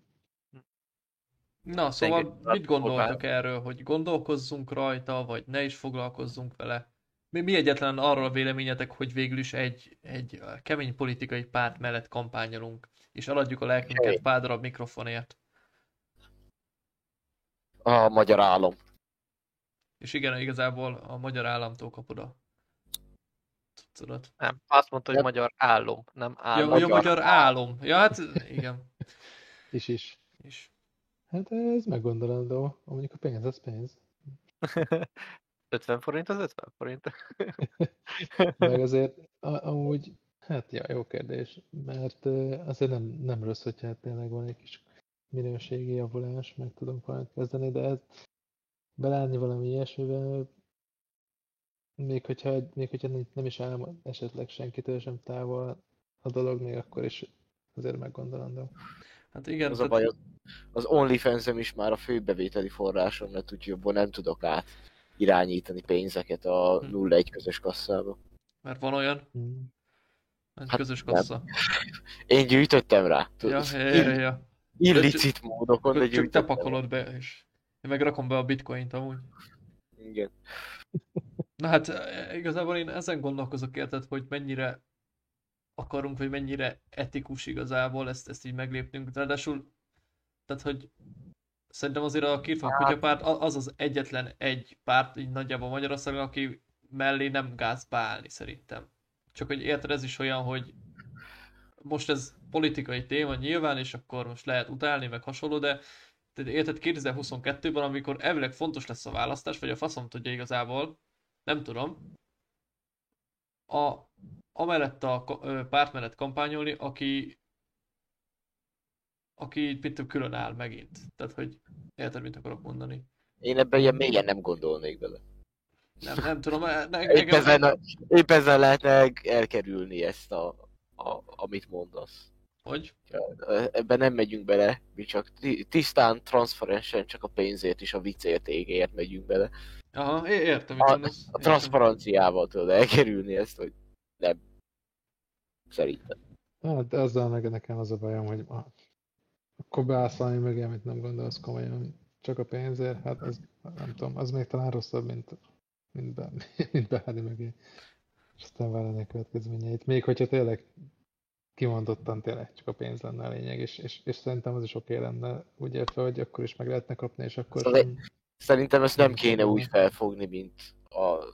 Na, szóval mit gondoltak erről, hogy gondolkozzunk rajta, vagy ne is foglalkozzunk vele? Mi, mi egyetlen arról a véleményetek, hogy végül is egy, egy kemény politikai párt mellett kampányolunk, és eladjuk a lelkünket pár darab mikrofonért. A magyar álom. És igen, igazából a magyar államtól kapod a cuccodat. Nem, azt mondta, hogy Ja. magyar állom, nem Ja, állam. magyar, magyar álom. Ja, hát igen. Is is. És Hát ez meggondolandó. Mondjuk a pénz, az pénz. 50 forint az 50 forint. Meg azért a- amúgy, hát ja, jó kérdés, mert azért nem, nem rossz, hogyha hát tényleg van egy kis minőségi javulás, meg tudunk valamit kezdeni, de ez beleállni valami ilyesmivel, még hogyha, még hogyha nem- nem is áll esetleg senkitől sem távol a dolog, még akkor is azért meggondolandó. hát igen, Az a tehát, baj, az- az onlyfans is már a fő bevételi forrásom, mert úgyhogy abból nem tudok át irányítani pénzeket a Hm. 0-1 közös kasszába. mert van olyan, Mm. ez Hát közös nem. kassa. Én gyűjtöttem rá. Ja, tudod, ja, ja, ja. Illicit módokon, de Csak te pakolod be, és én meg rakom be a bitcoint amúgy. Igen. Na hát e, igazából én ezen gondolkozok, érted, hogy mennyire akarunk, vagy mennyire etikus igazából ezt, ezt így meglépnünk. Ráadásul, tehát hogy szerintem azért a két Hát- kutyapárt az az egyetlen egy párt így nagyjából Magyarországon, aki mellé nem gáz beállni szerintem. Csak hogy érted, ez is olyan, hogy most ez politikai téma nyilván, és akkor most lehet utálni, meg hasonló, de de érted 2022-ben, amikor elvileg fontos lesz a választás, vagy a faszom tudja igazából, nem tudom, a, amellett a párt mellett kampányolni, aki aki mit tudom, külön áll megint. Tehát, hogy érted, mit akarok mondani. Én ebben ilyen mélyen nem gondolnék bele. Nem, nem tudom, e- ne, Épp ezen, épp ezen lehetne el- elkerülni ezt, a, a, amit mondasz. hogy? Ebben nem megyünk bele, mi csak ti- tisztán, transzparensen, csak a pénzért és a viccért égért megyünk bele. Aha, értem, A- mondasz. A transzparenciával tudod elkerülni ezt, hogy nem. Szerintem. Hát de azzal meg nekem az a bajom, hogy akkor beállsz valami mögé, amit nem gondolsz komolyan, csak a pénzért, hát az nem tudom, az még talán rosszabb, mint, mint, be, mint beállni mögé. És aztán vállalni a következményeit. Még hogyha tényleg kimondottan tényleg csak a pénz lenne a lényeg, és, és, és szerintem az is oké lenne, úgy értve, hogy akkor is meg lehetne kapni, és akkor Szóval sem... Szerintem ezt nem kéne úgy felfogni, mint a,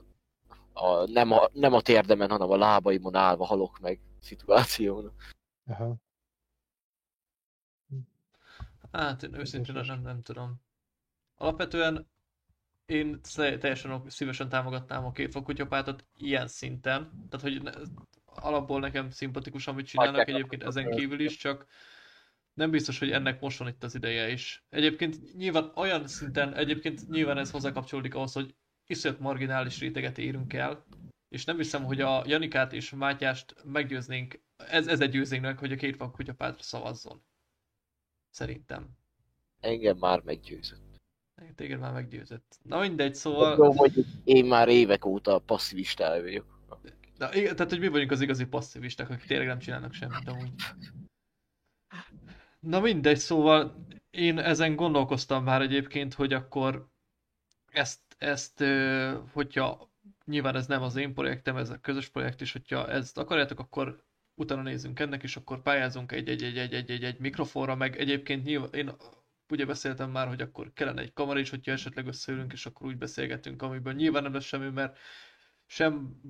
a, nem, a nem a térdemen, hanem a lábaimon állva halok meg szituáción. Aha. Hát én őszintén nem, nem, nem tudom. Alapvetően én teljesen szívesen támogatnám a két kutyapártot ilyen szinten. Tehát, hogy ne, alapból nekem szimpatikus, amit csinálnak egyébként ezen kívül is, csak nem biztos, hogy ennek most van itt az ideje is. Egyébként nyilván olyan szinten, egyébként nyilván ez hozzákapcsolódik ahhoz, hogy iszonyat marginális réteget érünk el, és nem hiszem, hogy a Janikát és Mátyást meggyőznénk, ez, ez egy győznénk meg, hogy a két kutyapártra szavazzon. Szerintem. Engem már meggyőzött. Téged már meggyőzött. Na mindegy, szóval... Jó, mondjuk én már évek óta passzivistál vagyok. Na, igen, tehát, hogy mi vagyunk az igazi passzivisták, akik tényleg nem csinálnak semmit amúgy. Na mindegy, szóval én ezen gondolkoztam már egyébként, hogy akkor ezt, ezt hogyha nyilván ez nem az én projektem, ez a közös projekt is, hogyha ezt akarjátok, akkor utána nézzünk ennek, és akkor pályázunk egy, egy, egy, egy, egy, egy, egy mikrofonra, meg egyébként nyilván én ugye beszéltem már, hogy akkor kellene egy kamera is, hogyha esetleg összeülünk, és akkor úgy beszélgetünk, amiből nyilván nem lesz semmi, mert sem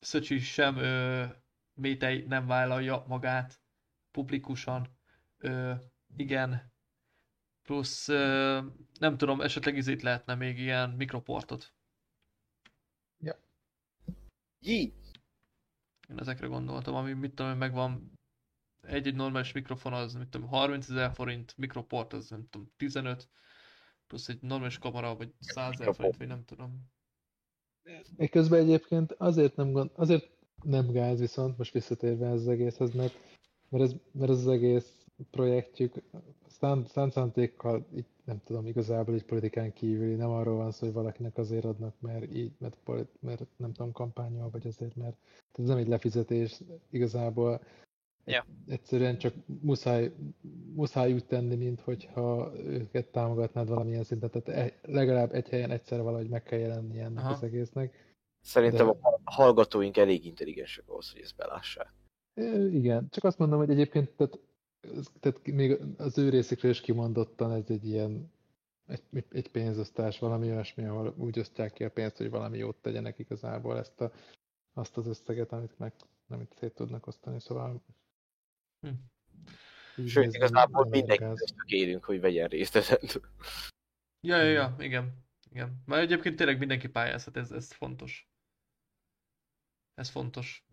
Szöcsi, sem ö, Métej nem vállalja magát publikusan. Ö, igen. Plusz ö, nem tudom, esetleg izét lehetne még ilyen mikroportot. Jé, Én ezekre gondoltam, ami mit tudom, megvan egy-egy normális mikrofon az, mit tudom, 30 ezer forint, mikroport az nem tudom, 15, plusz egy normális kamera, vagy 100 ezer forint, vagy nem tudom. Én közben egyébként azért nem, gond, azért nem gáz viszont, most visszatérve ez az egészhez, mert mert ez, mert ez az egész projektjük szánt, szánt így nem tudom, igazából egy politikán kívüli, nem arról van szó, hogy valakinek azért adnak, mert így, mert, polit, mert nem tudom, kampányol, vagy azért, mert ez nem egy lefizetés, igazából Ja. egyszerűen csak muszáj, muszáj úgy tenni, mint hogyha őket támogatnád valamilyen szinten, tehát e- legalább egy helyen egyszer valahogy meg kell jelenni ennek Aha. az egésznek. Szerintem De- a hallgatóink elég intelligensek ahhoz, hogy ezt belássák. Igen, csak azt mondom, hogy egyébként tehát, tehát még az ő részükről is kimondottan ez egy ilyen egy, egy pénzosztás, valami olyasmi, ahol úgy osztják ki a pénzt, hogy valami jót tegyenek igazából ezt a, azt az összeget, amit meg amit szét tudnak osztani, szóval Hm. Sőt, nézve igazából nem mindenki gáz. ezt kérünk, hogy vegyen részt ezen. Ja, ja, ja, igen. Igen. Mert egyébként tényleg mindenki pályázhat, ez, ez fontos. Ez fontos.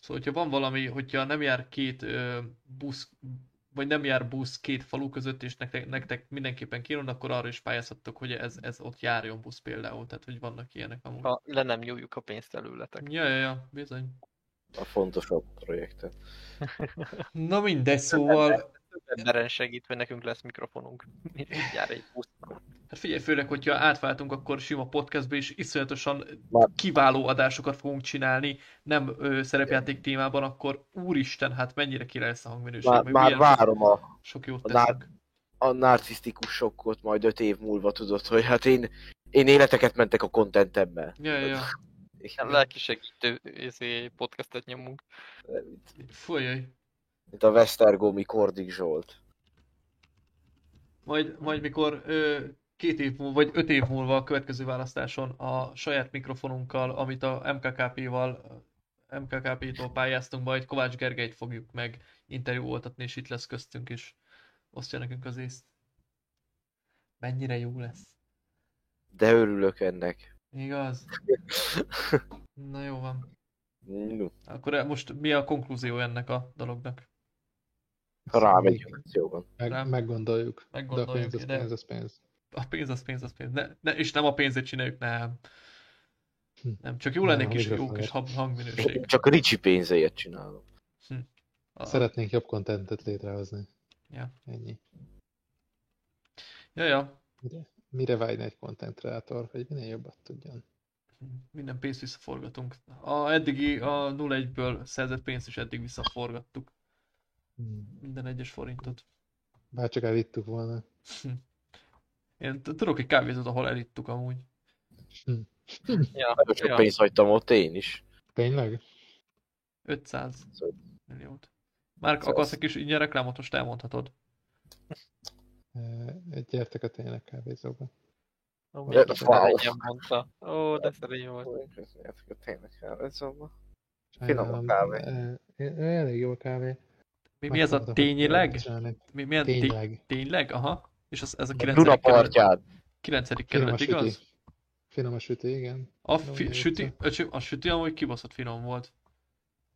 Szóval, hogyha van valami, hogyha nem jár két ö, busz, vagy nem jár busz két falu között, és nektek, nektek mindenképpen kéne, akkor arra is pályázhattok, hogy ez, ez ott járjon busz például, tehát hogy vannak ilyenek amúgy. Ha le nem nyúljuk a pénzt előletek. Ja, ja, ja, bizony. A fontosabb projektet. Na mindegy, szóval, emberen segít, hogy nekünk lesz mikrofonunk. Mindjárt egy busz. hát figyelj, főleg, hogyha átváltunk, akkor sima podcastbe is iszonyatosan Már- kiváló adásokat fogunk csinálni, nem ö, szerepjáték témában, akkor úristen, hát mennyire király lesz a hangminőség. Már, már várom a, Sok jót a nár- teszünk. a narcisztikus sokkot majd öt év múlva tudod, hogy hát én, én életeket mentek a kontentemmel. Ja, ja. Ilyen lelki segítő izé, podcastet nyomunk. Fújjaj. Mint a Westergomi Kordik Zsolt. Majd, majd mikor ö, két év múlva, vagy öt év múlva a következő választáson a saját mikrofonunkkal, amit a MKKP-val, MKKP-tól pályáztunk, majd Kovács Gergelyt fogjuk meg interjúoltatni, és itt lesz köztünk, és osztja nekünk az észt. Mennyire jó lesz. De örülök ennek. Igaz? Na jó van. No, Akkor most mi a konklúzió ennek a dolognak? Rámegyünk akcióban. Meg, Nem. meggondoljuk. De a Meggondoljuk, pénz, az de- pénz, az pénz. A pénz az pénz, az pénz. Ne, ne, és nem a pénzét csináljuk, nem. Hm. Nem, csak jó lenne kis, jó mikrofonért. kis hang- hangminőség. Csak a Ricsi pénzéért csinálom. A- Szeretnénk jobb kontentet létrehozni. Ja. Ennyi. Ja, ja. Mire, mire vágyna egy content creator, hogy minél jobbat tudjon? Minden pénzt visszaforgatunk. A eddigi, a 0-1-ből szerzett pénzt is eddig visszaforgattuk. Hmm. Minden egyes forintot. Bár csak elvittuk volna. Én tudok egy kávézót, ahol elittuk amúgy. Ja, Nagyon sok ja. pénzt hagytam ott én is. Tényleg? 500 Szóval- milliót. Már Szóval akarsz egy kis ingyen reklámot, most elmondhatod. Eh, Gyertek a tényleg kávézóba. Ó, wow. egyen mondta. Ó, de szerény volt. Tényleg, ez szóval. Sajnálom, Finom a kávé. eh, eh, Elég jó a kávé. Mi, mi ez a tényleg? Mi, milyen té- Tényleg. tényleg? Aha. És az, ez a Duna 9. kerület, partján. 9. Finom a kerület, igaz? Finom a süti, igen. A fi- a süti, a süti amúgy kibaszott finom volt.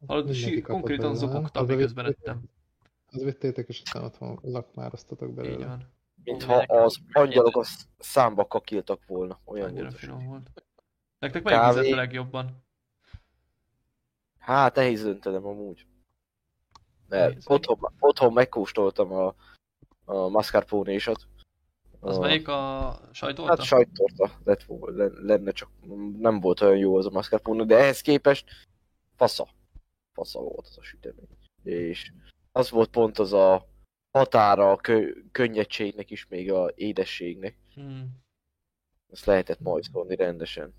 Hallod, sí, konkrétan zokogtam, miközben ettem. Az vittétek, és aztán otthon lakmároztatok Így belőle. van. Mintha az angyalok a számba kakiltak volna. Olyan Annyira volt. finom volt. Nektek melyik Kávé. a legjobban? Hát nehéz döntenem amúgy. Mert otthon, otthon megkóstoltam a, a mascarpone-sat. Az A- melyik a sajtolta? Hát sajttorta lett volna, lenne, csak nem volt olyan jó az a mascarpone, de ehhez képest fasza. Fasza volt az a sütemény. És az volt pont az a határa a kö- könnyedségnek is, még a édességnek. Hmm. Ezt lehetett majszolni rendesen.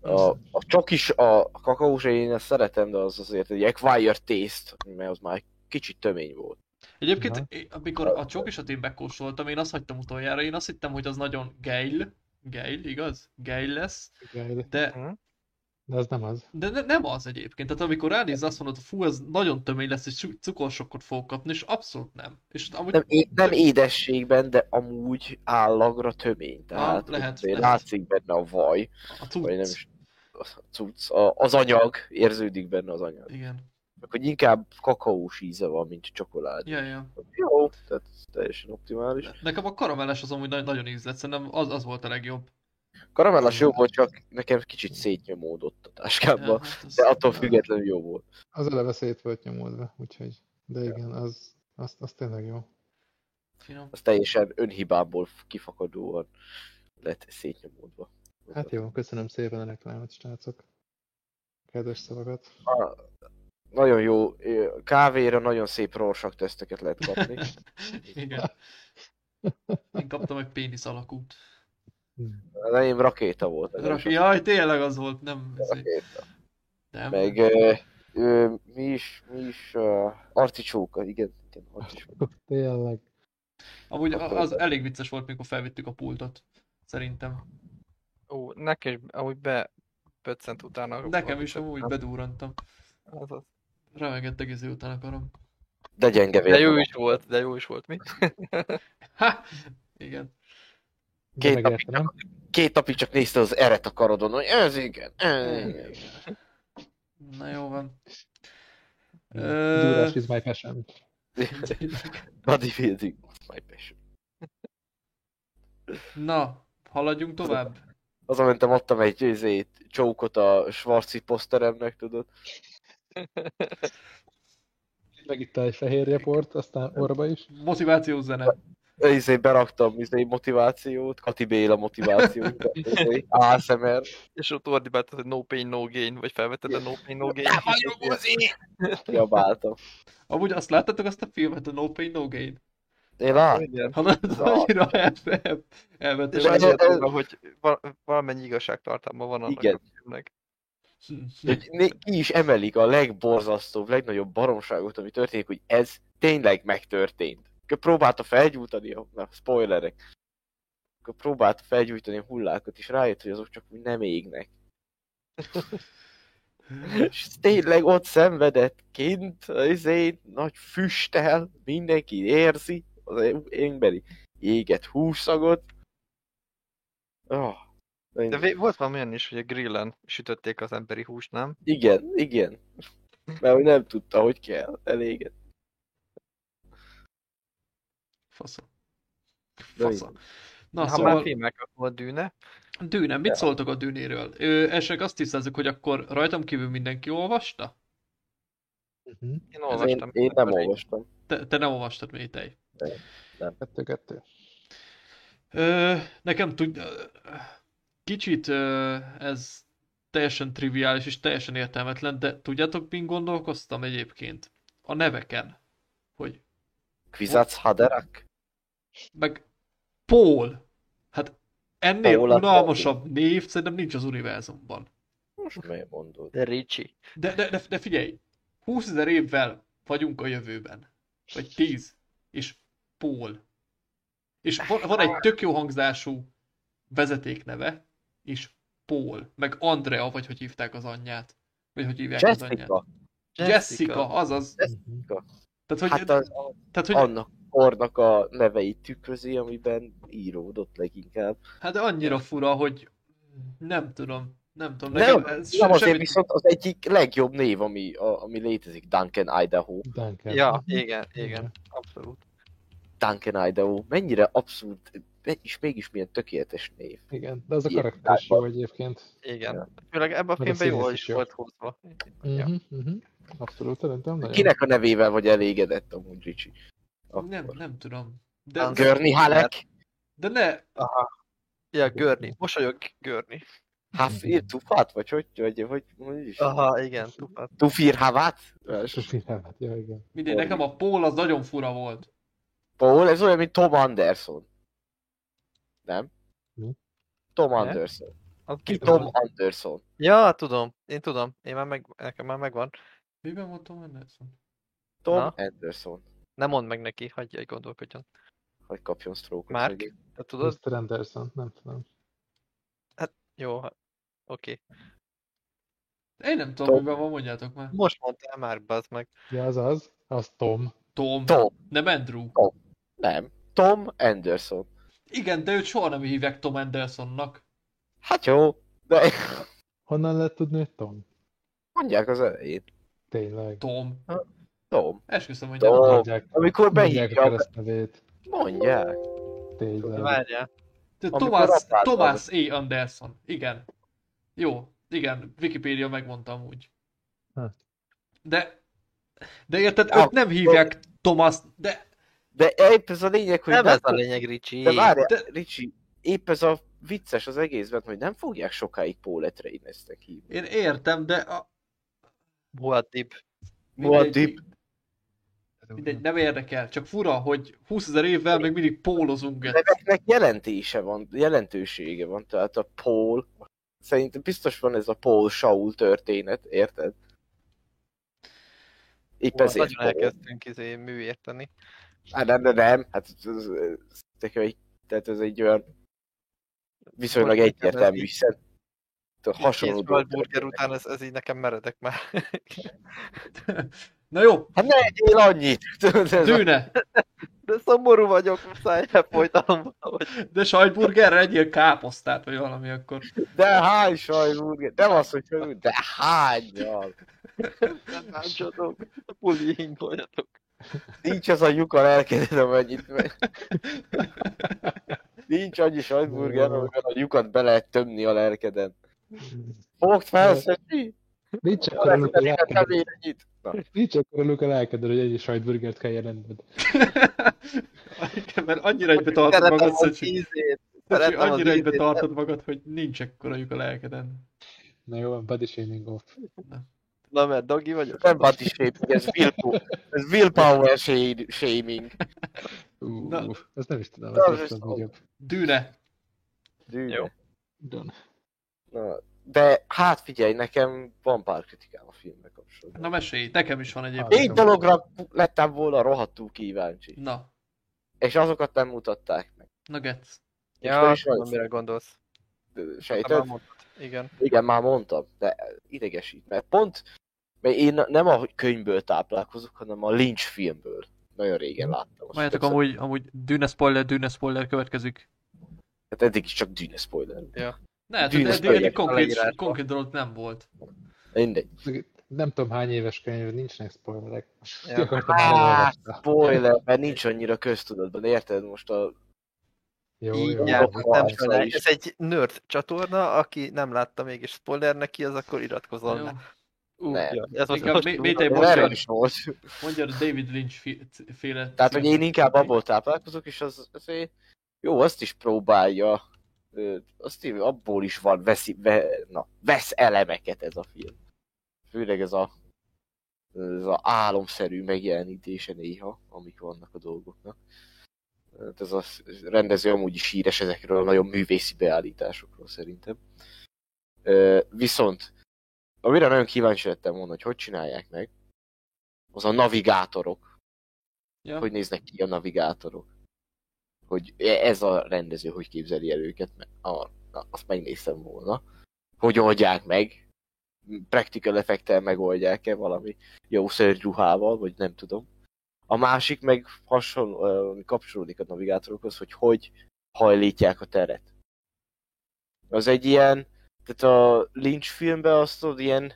A, a csokis, a kakaós én ezt szeretem, de az azért egy acquired taste, mert az már kicsit tömény volt. Egyébként, Aha. amikor a csokisat én bekóstoltam, én azt hagytam utoljára, én azt hittem, hogy az nagyon geil, geil, igaz? Geil lesz, Geil. de? De az nem az. de ne- nem az egyébként. Tehát amikor ránéz, azt mondod, fú, ez nagyon tömény lesz, és cu- cukorsokkot fogok kapni, és abszolút nem. És amúgy Nem, é- nem édességben, de amúgy állagra tömény. Tehát lehet, azért lehet. látszik benne a vaj, a cucc. vagy nem is a cucc, a, az anyag, érződik benne az anyag. Igen. Meg hogy inkább kakaós íze van, mint csokolád. Ja, ja. Jó, tehát ez teljesen optimális. Nekem a karamelles az amúgy na- nagyon ízlett, szerintem az, az volt a legjobb. Karamellás jó volt, csak nekem kicsit szétnyomódott a táskámban. hát az- De attól függetlenül jó volt. Az eleve szét volt nyomódva, úgyhogy De igen, az, az, az tényleg jó. Finom. Az teljesen önhibából kifakadóan lett szétnyomódva. Hát jó, köszönöm szépen a reklámot, srácok. Kedves szavakat. A, nagyon jó, kávéra nagyon szép rorsak teszteket lehet kapni. Igen. Én kaptam egy pénisz alakút. Az enyém rakéta volt. ez Rak-. Jaj, tényleg az volt, nem... Rakéta. Nem. Meg ö, ö, mi is, mi is uh, articsóka, igen, igen, articsóka. Tényleg. Amúgy az elég vicces volt, mikor felvittük a pultot. Szerintem. Ó, nekem is amúgy be pöccent utána. Nekem is amúgy bedúrantam. Azaz. Remegett egész után akarom. De gyenge De jó is volt, de jó is volt, mi? Ha! Igen. Két megérte, nem? Két napig csak nézte az eret a karodon, hogy ez igen, ez igen. Na jó van. Gyúrás is my passion. Bodybuilding, my passion. Na, haladjunk tovább. Azon mentem, adtam egy csókot a Schwarzi poszteremnek, tudod? Megittál egy fehérje port, aztán orba is. Motivációs zene. Izé beraktam izé motivációt, Kati Béla motivációt, izé, ASMR. És ott ordibáltad, hogy no pain, no gain, vagy felvetted a no pain, no gain. Kiabáltam. Amúgy azt láttatok azt a filmet, a No Pain, No Gain? Én lát, Igen. Hallod, az annyira el, el, elvette. És Ez- ez- durva, hogy val- valamennyi igazságtartalma van annak Igen. a filmnek. Hogy ki is emelik a legborzasztóbb, legnagyobb baromságot, ami történik, hogy ez tényleg megtörtént. Próbálta felgyújtani a, na, spoilerek. Akkor próbálta felgyújtani a hullákat, és rájött, hogy azok csak úgy nem égnek. és tényleg ott szenvedett kint, izé, nagy füsttel, mindenki érzi az emberi éget húszagot. Oh, De vé- volt valami olyan is, hogy a grillen sütötték az emberi húst, nem? igen, igen. Mert hogy nem tudta, hogy kell eléget. Fasza. Fasza. Na, ha szóval... már filmek, akkor dűne. Dűne, mit szóltok a dűnéről? Ö, esetleg azt tisztázzuk, hogy akkor rajtam kívül mindenki olvasta? Uh-huh. Én Én, olvastam. én nem Akkor egy- olvastam. Te, te nem olvastad, Métej. Kettő-kettő. Ö, nekem tud... Kicsit ez teljesen triviális és teljesen értelmetlen, de tudjátok, min gondolkoztam egyébként? A neveken. Hogy Kvizac Haderak? meg Paul. Hát ennél Paul unalmasabb név szerintem nincs az univerzumban. Most miért mondod? De Ricsi. De, de, de, de figyelj, 20 ezer évvel vagyunk a jövőben. Vagy 10. És Paul. És van, van egy tök jó hangzású vezetékneve, és Paul. Meg Andrea, vagy hogy hívták az anyját. Vagy hogy hívják az anyját. Jessica? Jessica, azaz. Jessica. Tehát, hogy, Hát az, tehát, hogy annak kornak a neveit tükrözi, amiben íródott leginkább. hát de annyira fura, hogy nem tudom. Nem tudom. Nem, Nekem ez nem azért semmit- viszont az egyik legjobb név, ami, a, ami létezik, Duncan Idaho. Duncan. Ja, igen, igen. Abszolút. Duncan Idaho, mennyire abszolút, és mégis milyen tökéletes név. Igen, de az a karakter is jó egyébként. Igen. Főleg ebben a filmben jól is jó. volt hozva. Ja. Uh-huh, uh-huh. Abszolút, szerintem nagyon. Kinek a nevével vagy elégedett amúgy Ricsi? Akkor. Nem, nem tudom. De, Görni Halek? de ne, Aha. Ja, Görni. Mosolyog Görni. Hafir Tufat? Vagy hogy, vagy, hogy, hogy is? Aha, igen, tupat. Tufir Havat? Hát, ja, igen. mindegy, nekem a Paul az nagyon fura volt. Paul, ez olyan, mint Tom Anderson. Nem? Mi? Tom? Anderson. Az Ki Tom Anderson? Ja, tudom. Én tudom. Én már meg, nekem már megvan. Miben voltam Anderson? Tom Na? Anderson. Nem mondd meg neki, hagyja, hogy gondolkodjon. Hogy kapjon stroke Mark? Te tudod? Mr. Anderson, nem tudom. Jó, ha- oké. Én nem tudom, Tom. miben van, mondjátok már. Most mondtál már, bazd meg. Ja, az az. Az Tom. Tom. Tom. Nem Andrew. Nem. Tom Anderson. Igen, de őt soha nem hívják Tom Andersonnak. Hát jó, de Honnan lehet tudni, hogy Tom? mondják az elején. Tényleg. Tom. Tom. Esküszöm, hogy Tom. nem. Mondják, Amikor mondják a keresztnevét. mondják. Tényleg. Várjál. Thomas, Thomas A. Anderson. Igen. Jó, igen, Wikipédia megmondta amúgy. Hm. De De érted, őt nem hívják Thomas, de De épp ez a lényeg, hogy Nem nem ez a lényeg, Ricsi. De várjál, De- Ricsi, épp ez a vicces az egészben, hogy nem fogják sokáig Paul Etreinesnek hívni. én értem, de a, Muad'Dib. Muad'Dib. mindegy, nem érdekel. Csak fura, hogy 20 ezer évvel még mindig pólozunk. Neveknek jelentése van, jelentősége van, tehát a Paul, szerintem biztos van ez a Paul Saul történet, érted? Épp Hú, ezért Nagyon elkezdtünk izé műérteni. Hát nem, nem, nem, hát ez, ez, ez, tehát ez egy olyan viszonylag egyértelmű, hiszen hasonló dolgok burger után ez, ez így nekem meredek már. Na jó, Hát ne egyél annyit! Dűne, De szomorú vagyok, muszáj elfolytanom valahogy. de sajtburgerre egyél káposztát, vagy valami akkor. De hány sajburger? Nem az, hogy hogy- de hányal? Nem bántsatok. Bullyingoljatok. Nincs az a lyuka lelkeded, amennyit meg. Nincs annyi sajtburger, amiben a lyukat be lehet tömni a lelkeden. Fogd fel, Szeti! Nincs akkor a ér ennyit. Na, nincs akkor a Luka lelkeded, hogy egy sajtburgert kell jelenned. Mert annyira egybe tartod magad, Szöcsi. annyira egybe tartod magad, hogy nincs ekkora lyuk a lelkeden. Na jó, van, body shaming off. Na, mert dogi vagyok. nem body shaming, ez, willpower, ez willpower shaming. Ú, Na. ezt nem is tudom, Na, ez most az-. Dűne. Dűne. Jó. Don. Na, de hát figyelj, nekem van pár kritikám a filmmel kapcsolatban. Na mesélj, nekem is van egyébként. Négy dologra lettem volna rohadtul kíváncsi. Na, És azokat nem mutatták meg. na getsz. És Ja, is tudom, mire gondolsz. Sejted? Igen. Igen, már mondtam, de idegesít, mert pont, mert én nem a könyvből táplálkozok, hanem a Lynch filmből. Nagyon régen láttam. Várjátok, amúgy, amúgy dűne spoiler, dűne spoiler következik. Hát eddig is csak dűne spoiler. Ne, hát Dűne eddig, spoiler. eddig A konkrét, konkrét dolog nem volt. Mindegy. Nem tudom hány éves könyv, nincsenek spoilerek. Ja. Ki akartam Á. Spoiler, mert nincs annyira köztudatban, érted? Most a... Jó, így jó. Ja, Jó, nem is. ez egy nerd csatorna, aki nem látta még és spoiler neki, az akkor iratkozol Jó. Le. Ú, Ne. Ja, ez Inkább volt. Mondja a David Lynch féle... Tehát, hogy én inkább abból táplálkozok, és az, azért jó, azt is próbálja. Azt én, abból is van, veszi, ve, na, vesz elemeket ez a film. Főleg ez a, ez a álomszerű megjelenítése néha, amik vannak a dolgoknak. Hát Ez a rendező amúgy is híres ezekről a nagyon művészi beállításokról szerintem. Viszont, amire nagyon kíváncsi lettem volna, hogy hogy csinálják meg, az a navigátorok Ja. hogy néznek ki a navigátorok. Hogy e- ez a rendező, hogy képzeli el őket, mert ah, na, azt megnéztem volna. Hogy oldják meg, practical effektel megoldják-e valami jó ruhával, vagy nem tudom. A másik meg hasonló, ami kapcsolódik a navigátorokhoz, hogy hogy hajlítják a teret. Az egy ilyen, tehát a Lynch filmben azt tudod, ilyen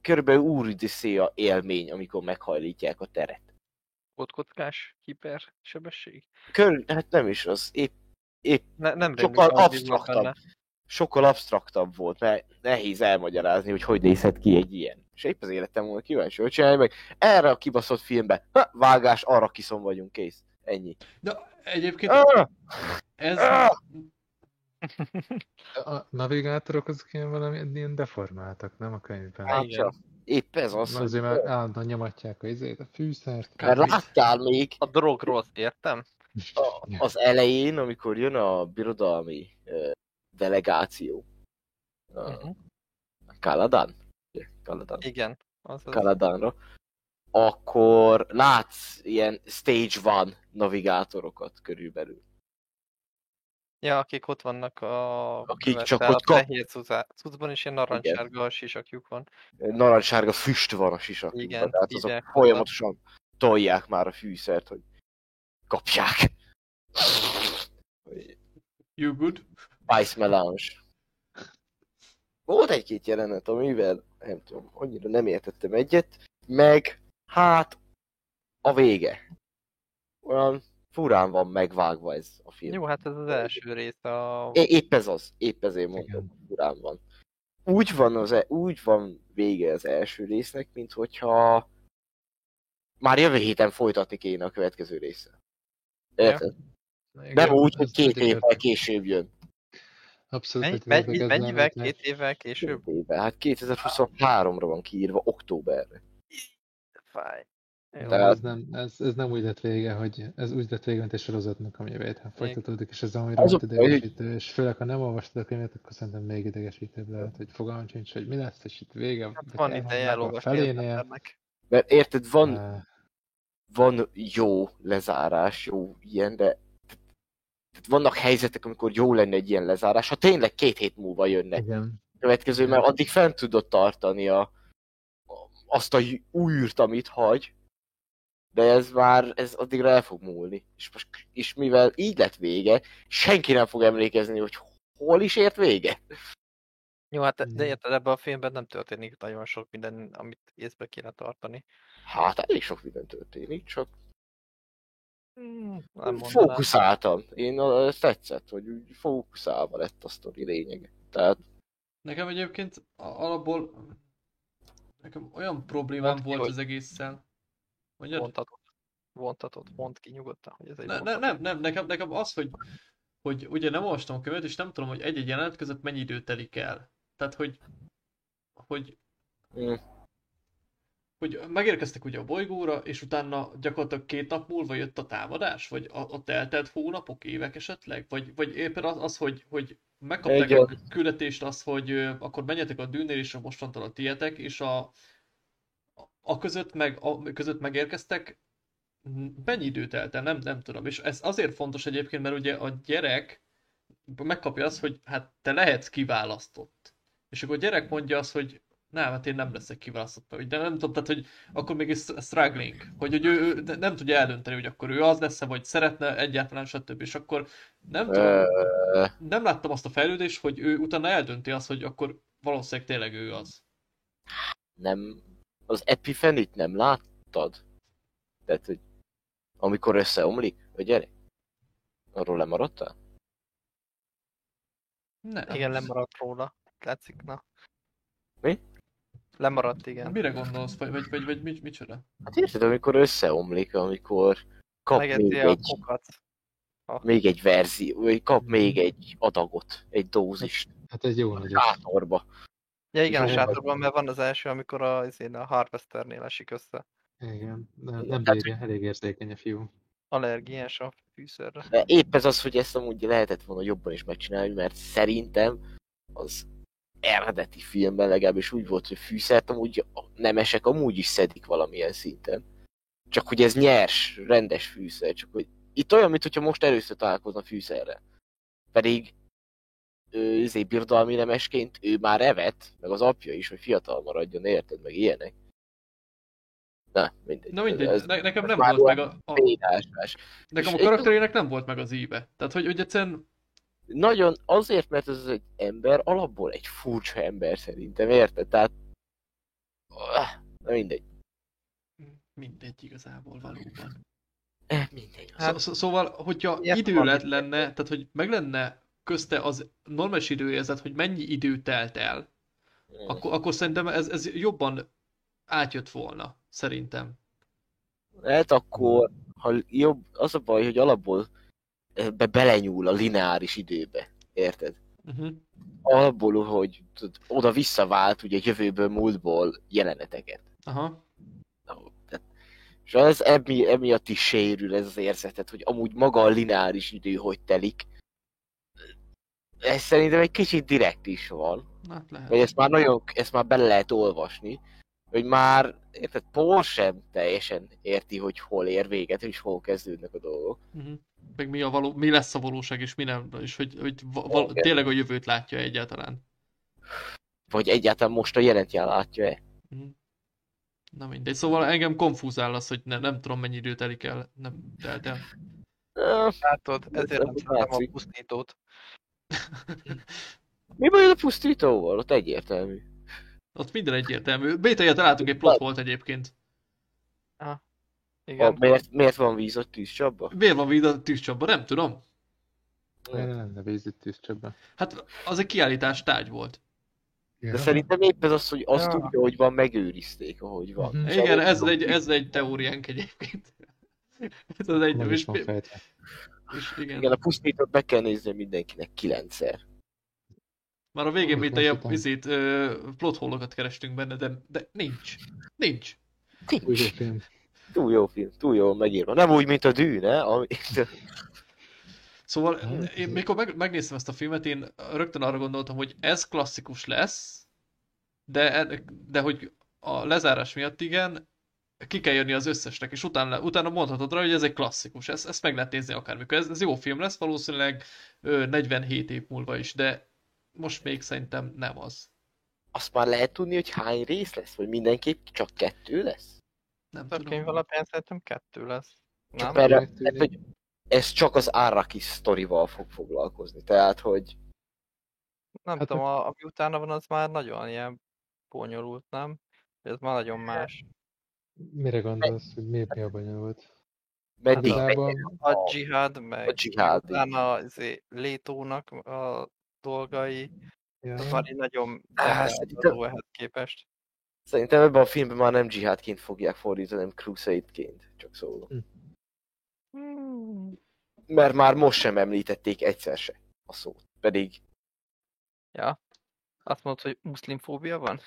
körülbelül úridiszéa élmény, amikor meghajlítják a teret. Kódkockás hipersebesség? Kör, hát nem is az, épp, épp Ne, nem sokkal absztraktabb. Sokkal absztraktabb volt, mert nehéz elmagyarázni, hogy hogy nézhet ki egy ilyen. És épp az életem volna kíváncsi, hogy csinálj meg. Erre a kibaszott filmbe, ha, vágás, arra kiszom vagyunk, kész. Ennyi. De egyébként Ah, ez... Ah! A navigátorok azok ilyen valami ilyen deformáltak, nem a könyvben? hát csak. Épp ez az, Na, azért már állandóan nyomatják a izét, a fűszert. mert láttál még A drogról értem? a, az elején, amikor jön a birodalmi ö, delegáció. A, Uh-huh. Kaladan? Ugye, Kaladan. Igen. Az az. Kaladanra, akkor látsz ilyen stage van navigátorokat körülbelül. Ja, akik ott vannak a... Akik mert csak a ott kap- cucá- cuccban is ilyen narancssárga sisakjuk van. Narancssárga füst van a sisakban, Igen, tehát azok elhozza. folyamatosan tolják már a fűszert, hogy kapják. You good? Spice melange. Volt egy-két jelenet, amivel nem tudom, annyira nem értettem egyet, meg hát a vége. Olyan furán van megvágva ez a film. Jó, hát ez az első rész a... É- épp ez az, épp ezért mondom, Igen. furán van. úgy van, az, e- úgy van vége az első résznek, mint hogyha már jövő héten folytatni kéne a következő része. Érted? Igen. Nem úgy, hogy két évvel később jön. Abszolút Mennyi, mennyi, mennyivel? amit Két évvel később? Két évvel. Hát 2023-ra van kiírva, októberre. Fáj. Jó. Tehát- Ez nem, ez, ez nem úgy lett vége, hogy ez úgy lett vége, mint egy sorozatnak, ami jövő héten folytatódik, és ez ami Az baj, hogy- idegesítő, és főleg, ha nem olvastad a könyvet, akkor szerintem még idegesítőbb lehet, hogy fogalmam sincs, hogy mi lesz, és itt vége. Hát van ideje elolvasni. Mert érted, van, Eh, van jó lezárás, jó ilyen, de tehát vannak helyzetek, amikor jó lenne egy ilyen lezárás, ha tényleg két hét múlva jönne Igen. a következő, mert addig fent tudod tartani a, a- azt a űrt, amit hagy, de ez már, ez addigra el fog múlni. És, most, és mivel így lett vége, senki nem fog emlékezni, hogy hol is ért vége. Jó, hát de Mhm. érted, ebben a filmben nem történik nagyon sok minden, amit észbe kéne tartani. Hát elég sok minden történik, csak Nem mondanám. fókuszáltam. Én a- ez tetszett, hogy úgy fókuszálva lett a sztori lényege. Tehát Nekem egyébként alapból nekem olyan problémám ki, volt hogy- az egésszel. Mondjad? Vontatod. Vontatod. Mondd ki nyugodtan, hogy ez egy Ne, ne, nem, nem, nekem, nekem az, hogy, hogy ugye nem olvastam a könyvet, és nem tudom, hogy egy-egy jelenet között mennyi idő telik el. Tehát, hogy, hogy, mm, hogy megérkeztek ugye a bolygóra, és utána gyakorlatilag két nap múlva jött a támadás? Vagy a- ott eltelt hónapok, évek esetleg? Vagy, vagy éppen az, az hogy, hogy megkapták Igen. a küldetést az, hogy akkor menjetek a dűnél, és a mostantól a tietek, és a, a között, meg, a között megérkeztek, mennyi idő telt el? Nem, nem tudom. És ez azért fontos egyébként, mert ugye a gyerek megkapja azt, hogy hát te lehetsz kiválasztott. És akkor a gyerek mondja azt, hogy nem, hát én nem leszek kiválasztott. Vagy De nem tudom, tehát, hogy akkor még is struggling, hogy, hogy ő, ő nem tudja eldönteni, hogy akkor ő az lesz vagy szeretne egyáltalán, stb. És akkor nem tudom, nem láttam azt a fejlődést, hogy ő utána eldönti azt, hogy akkor valószínűleg tényleg ő az. nem, az Epiphenit nem láttad? Tehát, hogy amikor összeomlik a gyerek? Arról lemaradtál? Nem. Igen, lemaradt róla. Látszik, na. Mi? Lemaradt, igen. Mire gondolsz? Vagy, vagy, vagy, vagy mit, micsoda? Hát érted, amikor összeomlik, amikor kap még egy, kokat. még egy verzió, vagy kap még egy adagot, egy dózist Hát egy jó nagy sátorba. Ja igen, a sátorban, mert van az első, amikor a, azért a Harvesternél esik össze. Igen, de nem tehát, bírja, elég érzékeny a fiú. Allergiás a fűszerre. De épp ez az, hogy ezt amúgy lehetett volna jobban is megcsinálni, mert szerintem az eredeti filmben legalábbis úgy volt, hogy fűszert amúgy a nemesek amúgy is szedik valamilyen szinten. Csak hogy ez nyers, rendes fűszer, csak hogy itt olyan, mintha most először találkozna fűszerrel. Pedig ő ezért birodalmi nemesként ő már evett, meg az apja is, hogy fiatal maradjon, érted, meg ilyenek. Na, mindegy. Na mindegy, Ez, ne, nekem nem volt meg a, a példásás. nekem a és- karakterének nem volt meg az íve. Tehát, hogy, hogy egyszerűen Nagyon azért, mert ez egy ember, alapból egy furcsa ember szerintem, érted? Tehát... Na mindegy. mindegy igazából valóban. Eh, Mindegy. Szó, szóval, hogyha Ilyet idő van, lett mit lenne, tehát hogy meg lenne közte az normális időérzet, hogy mennyi idő telt el, akkor, akkor szerintem ez, ez jobban átjött volna, szerintem. Lehet akkor, ha jobb, az a baj, hogy alapból be belenyúl a lineáris időbe. Érted? Uh-huh. Alapból, hogy tudod, oda visszavált ugye jövőből, múltból jeleneteket. Aha. Tehát, és ez emi, emiatt is sérül ez az érzetet, hogy amúgy maga a lineáris idő hogy telik. Ez szerintem egy kicsit direkt is van. Hát lehet. Vagy ezt már nagyon, ezt már bele lehet olvasni, hogy már, érted, Paul sem teljesen érti, hogy hol ér véget, és hol kezdődnek a dolgok. Uh-huh. Meg mi, a való, mi lesz a valóság, és mi nem, és hogy, hogy va, val, Igen. tényleg a jövőt látja egyáltalán. Vagy egyáltalán most a jelent látja-e. Uh-huh. Na mindegy, szóval engem konfúzál az, hogy ne, nem tudom mennyi idő telik el, nem el. Öh, Látod, Ez ezért nem szeretem a pusztítót. Mi baj a pusztítóval? Ott egyértelmű. Ott minden egyértelmű. Bétáját találtunk egy plot volt egyébként. A, Igen. miért, miért van víz ott tűzcsapba? Miért van víz a tűzcsapban? Nem tudom. Miért lenne víz itt tűzcsapban? Hát az egy kiállítás tárgy volt. De szerintem épp ez az, hogy azt Ja. úgy, hogy van, megőrizték, ahogy van. Mhm. És Igen, ez egy, ez egy teóriánk egyébként. Ez az egy, és, is igen, Igen, a pusztítót meg kell nézni mindenkinek kilencszer. már a végén mint ilyen izét, ö, plot hole-okat kerestünk benne, de, de nincs. Nincs. Új jó Nincs. film. Túl jó film, túl jó megírva. Nem úgy, mint a dűne, ami... Szóval én mikor meg, megnéztem ezt a filmet, én rögtön arra gondoltam, hogy ez klasszikus lesz, de, de hogy a lezárás miatt igen, ki kell jönni az összesnek, és utána, utána mondhatod rá, hogy ez egy klasszikus, ezt, ezt meg lehet nézni akármikor. Ez, ez jó film lesz, valószínűleg ö, 47 év múlva is, de most még szerintem nem az. Azt már lehet tudni, hogy hány rész lesz? Vagy mindenképp csak kettő lesz? Nem A könyv tudom. alapján szerintem kettő lesz. Csak Nem? Megtűnik. lehet, hogy ez csak az Arrakis sztorival fog foglalkozni. Tehát, hogy Nem Hát tudom, a, ami utána van, az már nagyon ilyen bonyolult, nem? Ez már nagyon más. Mire gondolsz, hogy mi, mi a bonyolult? meddig Igazából A dzsihád, meg a dzsihád, utána azért Létónak a dolgai, ja, az már így nagyon Á, elhelyezhető ehhez képest. Szerintem ebben a filmben már nem dzsihádként fogják fordítani, hanem crusade-ként. Csak szólom. Hmm. Mert már most sem említették egyszer se a szót. Pedig, Ja. Azt mondod, hogy muszlimfóbia van?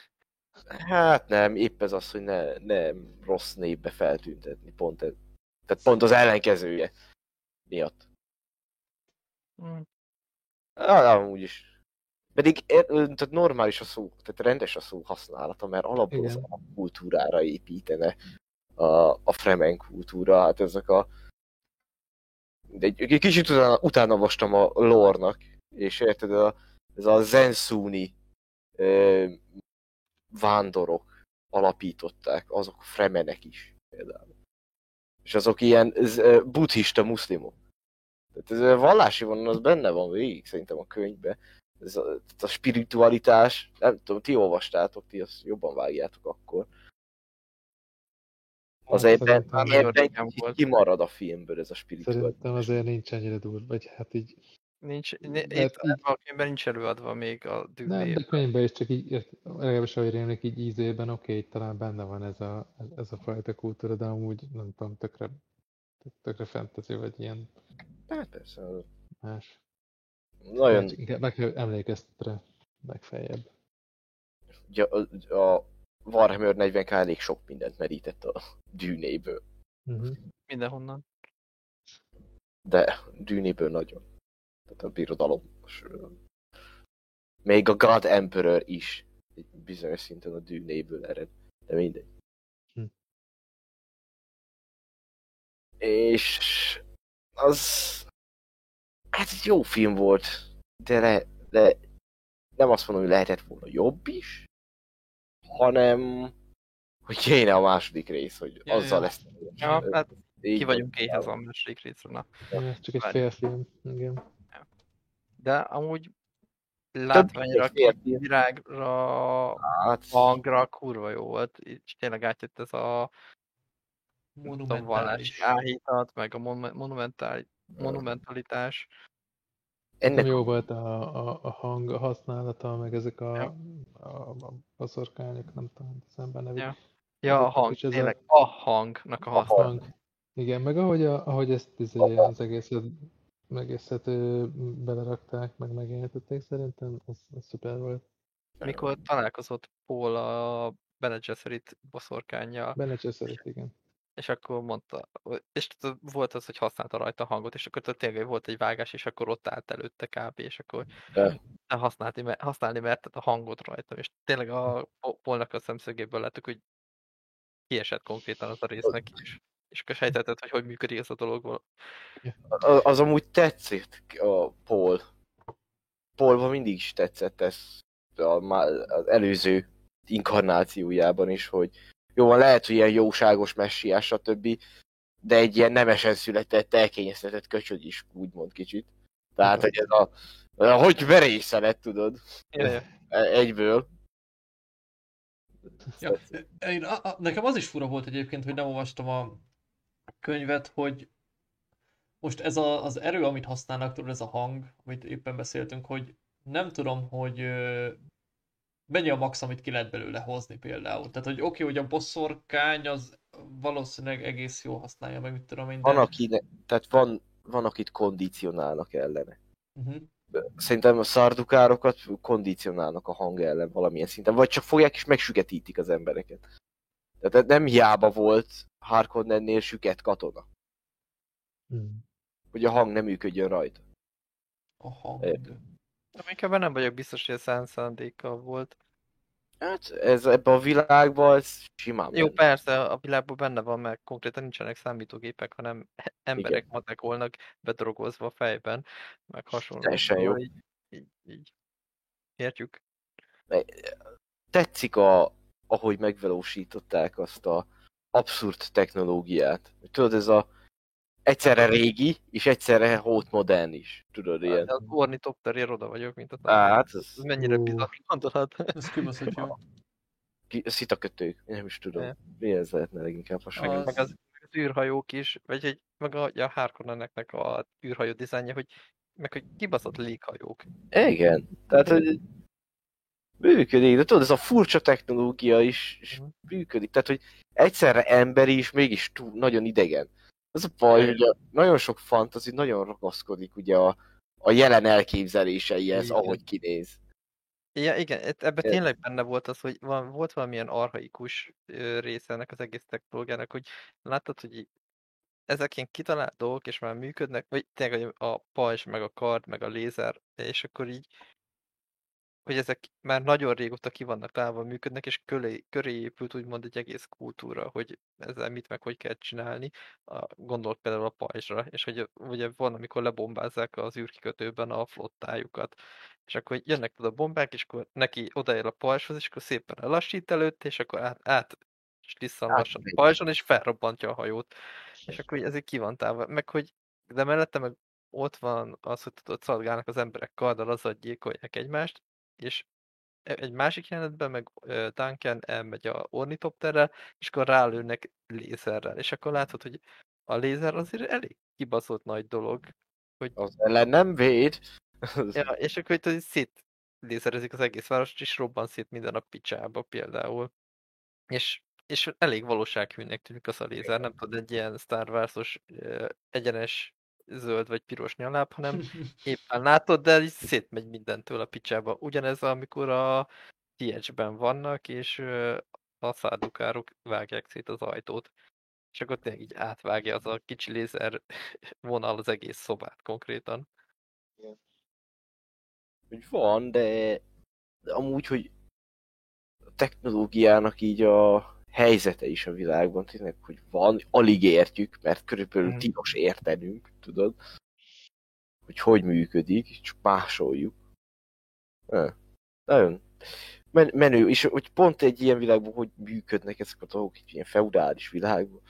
Hát nem, épp ez az, hogy ne, ne rossz névbe feltüntetni. Pont ez. Tehát pont az ellenkezője miatt. Hmm. Ah, amúgy is. Pedig er- tehát normális a szó, tehát rendes a szó használata, mert alapból az Igen. kultúrára építene a, a fremen kultúra, hát ezek a... De egy, egy kicsit utána, utána vastam a lore-nak, és érted, a, ez a zenszúni vándorok alapították, azok fremenek is például. És azok ilyen ez, buddhista muszlimok. Tehát ez a vallási vonal, az benne van végig szerintem a könyvben. Ez a, a spiritualitás, nem tudom, ti olvastátok, ti azt jobban vágjátok akkor. Az Hát ebben, ebben kimarad a filmből ez a spiritualitás. Szerintem azért nincs ennyire durva, vagy hát így, Nincs, ni- Mert itt így- ebben a filmben nincs előadva még a nem, dűnév. de könyvben is csak így, legalábbis ahogy rémlik így ízében, oké, okay, talán benne van ez a, ez a fajta kultúra, de amúgy nem tudom, tökre, tökre fantasy, vagy ilyen Hát persze, más. nagyon, Csak Inkább meg kell emlékeztet rá legfeljebb. ugye, a, a Warhammer 40k elég sok mindent merített a dűnéből, Uh-huh. Mindenhonnan. de dűnéből nagyon. Tehát a birodalom. Még a God Emperor is egy bizonyos szinten a dűnéből ered, de mindegy. Hm. És az... Hát egy jó film volt, de, le, de nem azt mondom, hogy lehetett volna jobb is, hanem hogy kéne a második rész, hogy Ja, azzal ja. lesz. Ja, hát ki vagyunk éhez a második részre. Na. Csak egy Várj. félfilm, igen. De amúgy látványra, virágra, Hát, hangra kurva jó volt. És tényleg átjött ez a tudom, vallási Monumentális. áhítat, meg a mon- monumentál, monumentalitás. ennek jó volt a, a, a hang a használata, meg ezek a, Ja. a, a baszorkányok, nem tudom, szemben nevük. Ja. Ja, a hang, ez a- tényleg a hangnak a A használata. hang. Igen, meg ahogy, a, ahogy ezt izé, az egészet, egészet belerakták, meg megjelentették, szerintem ez, ez szuper volt. Mikor találkozott Paul a Bene Gesserit boszorkányjal, Benne Gesserit, igen. és akkor mondta, és volt az, hogy használta rajta a hangot, és akkor tényleg volt egy vágás, és akkor ott állt előtte kb. és akkor De. te használni, használni merted a hangot rajta, és tényleg a Po- Paulnak a szemszögéből láttuk, hogy kiesett konkrétan az a résznek is. És akkor sejtetted, hogy hogy működik ez a dolog. A- az amúgy tetszett a Paul. Paulban mindig is tetszett ez a, az előző inkarnációjában is, hogy jó, van, lehet, hogy ilyen jóságos messiás, stb. De egy ilyen nemesen született, elkényeztetett köcsög is, úgymond kicsit. Tehát, hogy ez a, a hogy verészelet, tudod, e- egyből. Ja, én, a, a, nekem az is fura volt egyébként, hogy nem olvastam a könyvet, hogy most ez a, az erő, amit használnak, tudod, ez a hang, amit éppen beszéltünk, hogy nem tudom, hogy mennyi a max, amit ki lehet belőle hozni például. Tehát, hogy oké, okay, hogy a bosszorkány az valószínűleg egész jól használja meg, mit tudom én, de... Van, akine, tehát van, van, akit kondicionálnak ellene. Uh-huh. Szerintem a szardukárokat kondicionálnak a hang ellen valamilyen szinten, vagy csak fogják és megsügetítik az embereket. Tehát nem hiába volt Harkonnennél süket katona, Hmm. hogy a hang nem működjön rajta. A hang. Értem. Inkább nem vagyok biztos, hogy a szán szándékkal volt. Hát ez ebben a világban ez simán Jó, benne. persze, a világban benne van, mert konkrétan nincsenek számítógépek, hanem emberek matekolnak bedrogozva a fejben, meg hasonló. Teljesen jó. Így, így, így. Értjük? Tetszik, a, ahogy megvalósították azt a abszurd technológiát. Tudod, ez a egyszerre régi, és egyszerre hót modern is. Tudod, ilyen. De az ornitopterért oda vagyok, mint a Á, hát ez Ez mennyire bizarr gondolat. Ez kibaszott jó. ki- szitakötők, én nem is tudom. Ne. Mi ez lehetne leginkább Meg, hasonló? Az- meg az, űrhajók is, vagy egy, meg a, a Harkonneneknek a űrhajó dizájnja, hogy meg hogy kibaszott léghajók. Igen, tehát hogy működik, de tudod, ez a furcsa technológia is, is Mhm. működik, tehát hogy egyszerre emberi is, mégis túl, nagyon idegen. Az a baj, hogy a, nagyon sok fantasy nagyon ragaszkodik ugye a, a jelen elképzeléseihez, Igen. ahogy kinéz. Ja, igen, ebben tényleg benne volt az, hogy van, volt valamilyen arhaikus része ennek az egész technológiának, hogy láttad, hogy ezek ilyen kitalált dolgok, és már működnek, vagy tényleg a pajzs, meg a kard, meg a lézer, és akkor így, hogy ezek már nagyon régóta ki vannak találva, működnek, és köré, köré épült úgymond egy egész kultúra, hogy ezzel mit meg hogy kell csinálni. A, gondolt például a pajzsra, és hogy ugye van, amikor lebombázzák az űrkikötőben a flottájukat, és akkor jönnek oda a bombák, és akkor neki odaér a pajzshoz, és akkor szépen lelassít előtt, és akkor át, át és lisszan lassan a pajzson, és felrobbantja a hajót. És akkor így ezért ki van távol. Meg hogy, de mellette meg ott van az, hogy tudod, szaladgálnak az emberek karddal, az gyilkolják egymást, és e- egy másik jelenetben meg Duncan elmegy a ornitopterrel, és akkor rálőnek lézerrel, és akkor látod, hogy a lézer azért elég kibaszott nagy dolog, Az ellen nem véd. Ja, és akkor itt szét lézerezik az egész várost, és robban szét minden a picsába például. És, és elég valósághűnek tűnik az a lézer, nem tudod, egy ilyen Star Wars-os ö, egyenes zöld vagy piros nyaláb, hanem éppen látod, de így szétmegy mindentől a picsába. Ugyanez, amikor a TH-ben vannak, és a szárdukárok vágják szét az ajtót. És akkor tényleg így átvágja az a kicsi lézer vonal az egész szobát konkrétan. hogy van, de, de amúgy, hogy a technológiának így a helyzete is a világban, tényleg, hogy van, alig értjük, mert körülbelül Mhm. tilos értenünk, tudod, hogy hogy működik, csak másoljuk. Ja. Nagyon men- menő, és hogy pont egy ilyen világban, hogy működnek ezek a dolgok, egy ilyen feudális világban.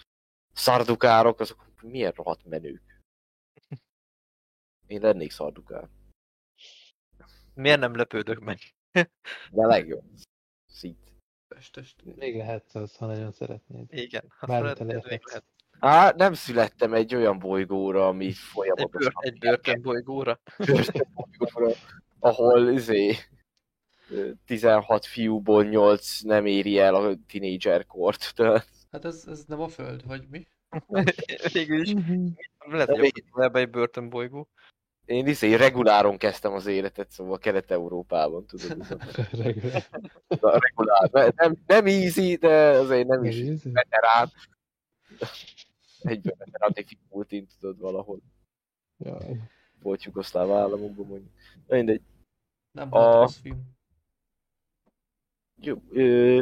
Szardukárok, azok milyen rohadt menők. Én lennék szardukár. Miért nem lepődök meg? De legjobb. Szít. Testest. Még lehetsz az, ha nagyon szeretnéd. Igen, ha Bármit szeretnéd, még lehet. Á, nem születtem egy olyan bolygóra, ami Egy, folyamatosan bőr, egy börtönbolygóra. bolygóra, ahol izé, ö, 16 fiúból 8 nem éri el a tínédzser kort. Tehát Hát ez, ez nem a föld, vagy mi? Végül is. Lehet, De hogy egy börtönbolygó. Én izé reguláron kezdtem az életet, szóval Kelet-Európában, tudod. a- Regulár. a regulár. Ne- Nem, nem easy, de azért nem is Easy? veterán. Egyben veterán difficultin, tudod, valahol. Jaj. Volt jugoszláv államokban mondjuk. Na mindegy. Nem A- volt rossz film. Jó, ö,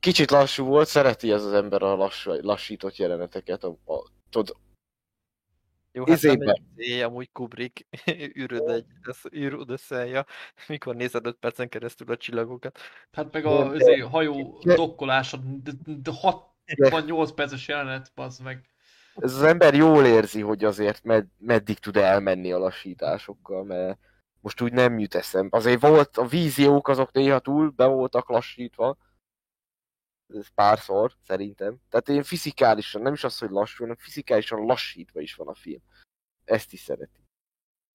kicsit lassú volt, szereti ez az ember a lassú, lassított jeleneteket. A, a, tudod, Jó, hát nem Izébe. egy izé, amúgy Kubrick űröd egy, ez űröd összeállja, mikor nézed 5 percen keresztül a csillagokat. Hát meg Nem, a de- izé, hajó de- dokkolása, de, de 68 perces jelenet, bazd meg. ez az ember jól érzi, hogy azért med, meddig tud elmenni a lassításokkal, mert most úgy nem jut eszembe. Azért volt, a víziók azok néha túl be voltak lassítva, párszor, szerintem. Tehát én fizikálisan, nem is az, hogy lassú, hanem fizikálisan lassítva is van a film. Ezt is szereti.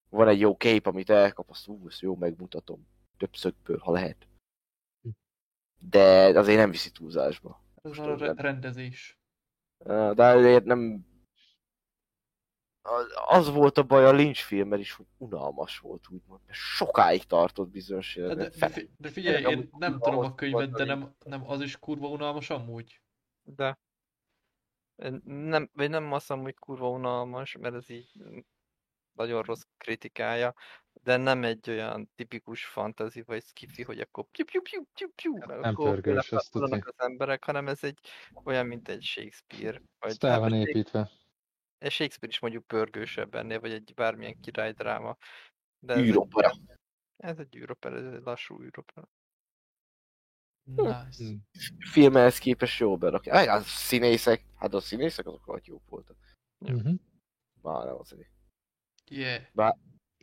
Van egy jó kép, amit elkap, azt ú, ezt jó megmutatom. több szögből, ha lehet. De azért nem viszi túlzásba. Ez a rendezés. De azért nem... Az- volt a baj a Lynch filmmel is, hogy unalmas volt, úgymond. Sokáig tartott bizonyos De, jelentek. de, fi- de figyelj, én nem tudom a könyvet, de nem, nem az is kurva unalmas amúgy. De nem, vagy nem azt mondom, hogy kurva unalmas, mert ez így nagyon rossz kritikája, de nem egy olyan tipikus fantasy vagy skifi, hogy akkor piu piu piu piu piu, Nem akkor pörgős, azt az emberek, hanem ez egy olyan, mint egy Shakespeare. Vagy Ez fel hát van építve. egy Shakespeare is mondjuk pörgősebb ennél, vagy egy bármilyen királydráma. De ez egy, űropera. ez egy űropera, ez egy lassú űropera. Nice. Hm. filmhez képest jó berakja. Aj, a színészek, hát a színészek azok vagy jók voltak. Mhm. Már nem azért. Yeah.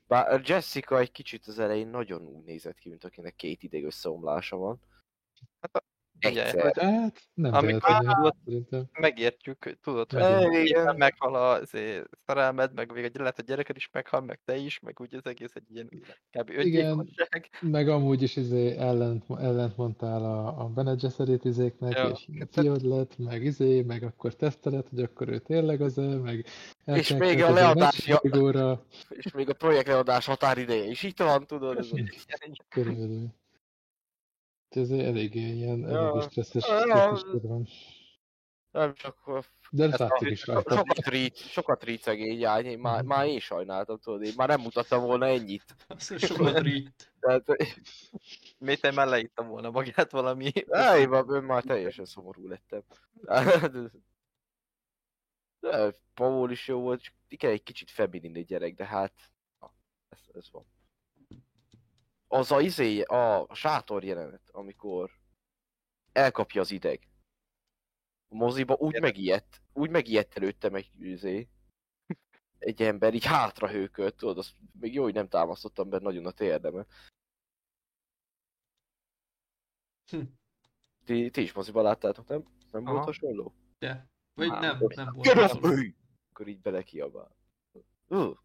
Bár Jessica egy kicsit az elején nagyon úgy nézett ki, mint akinek két ideg összeomlása van. Hát a- Ugye, Egyszer. Hát nem Amikor- szerintem. Megértjük, hogy tudod, hogy igen. meghal a azért, szerelmed, meg még egy lehet a gyereked is meghal, meg te is, meg úgy az egész egy ilyen kb. Igen. Meg amúgy is izé ellent, ellent mondtál a, a Bene Gesserit izéknek, Ja. és fiad lett, meg izé, meg akkor teszteled, hogy akkor ő tényleg az -e, meg És még a leadás- És még a projektleadás határideje is itt van, tudod? Körülbelül. Ez eléggé ilyen, Ja. eléggé stresszes Ja. van. Nem csak De Ez látszik a- is rajta. sokat rít, sokat rít szegény jány, én már, már én sajnáltam, tudod, én már nem mutattam volna ennyit. Sokat rít. Tehát, Méten már leittem volna magát valami. á, én már, én már teljesen szomorú lettem. De Paul is jó volt, csak igen, egy kicsit feminin egy gyerek, de hát na, ez, ez van. Az a izé, a, sátor jelenet, amikor elkapja az ideg. A moziba úgy Igen. megijedt, úgy megijedt előttem egy izé, egy ember így hátra hőkölt, tudod, azt még jó, hogy nem támasztottam be nagyon a térdemet. Hm. Ti, ti is moziba láttátok, nem? Nem volt Aha. hasonló? De. Vagy nem, akkor- nem volt. Hasonló. Akkor így belekiabál. Uh.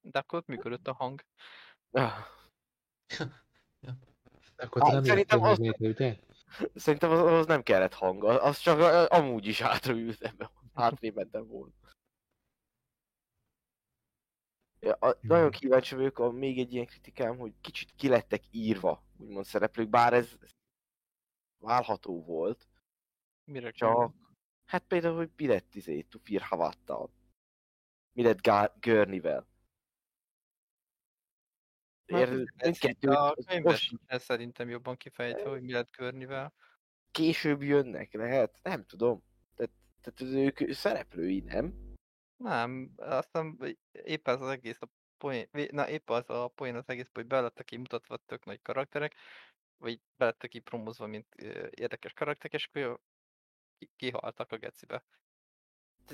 De akkor ott működött a hang. Ah. Akkor Ah, te nem szerintem az- létre? Szerintem az, az nem kellett hang, az csak a- amúgy is hátraültem, hátrébb mentem volna. Ja, a, nagyon kíváncsi vagyok, a, még egy ilyen kritikám, hogy kicsit ki lettek írva, úgymond szereplők, bár ez válható volt, Mire csak hát például, hogy mi lett izé, Tufir Havattal, mi lett Gá- Görnivel. A most sincs ez szerintem jobban kifejtve, hogy mi lett Körnivel. később jönnek, lehet? Nem tudom. Tehát, tehát ők szereplői, nem? Nem, aztán épp ez az egész a poén, na épp az a poén az egész, hogy belettek így mutatva tök nagy karakterek, vagy belettek így promózva, mint érdekes karakterek, és akkor ki- kihaltak a gecibe.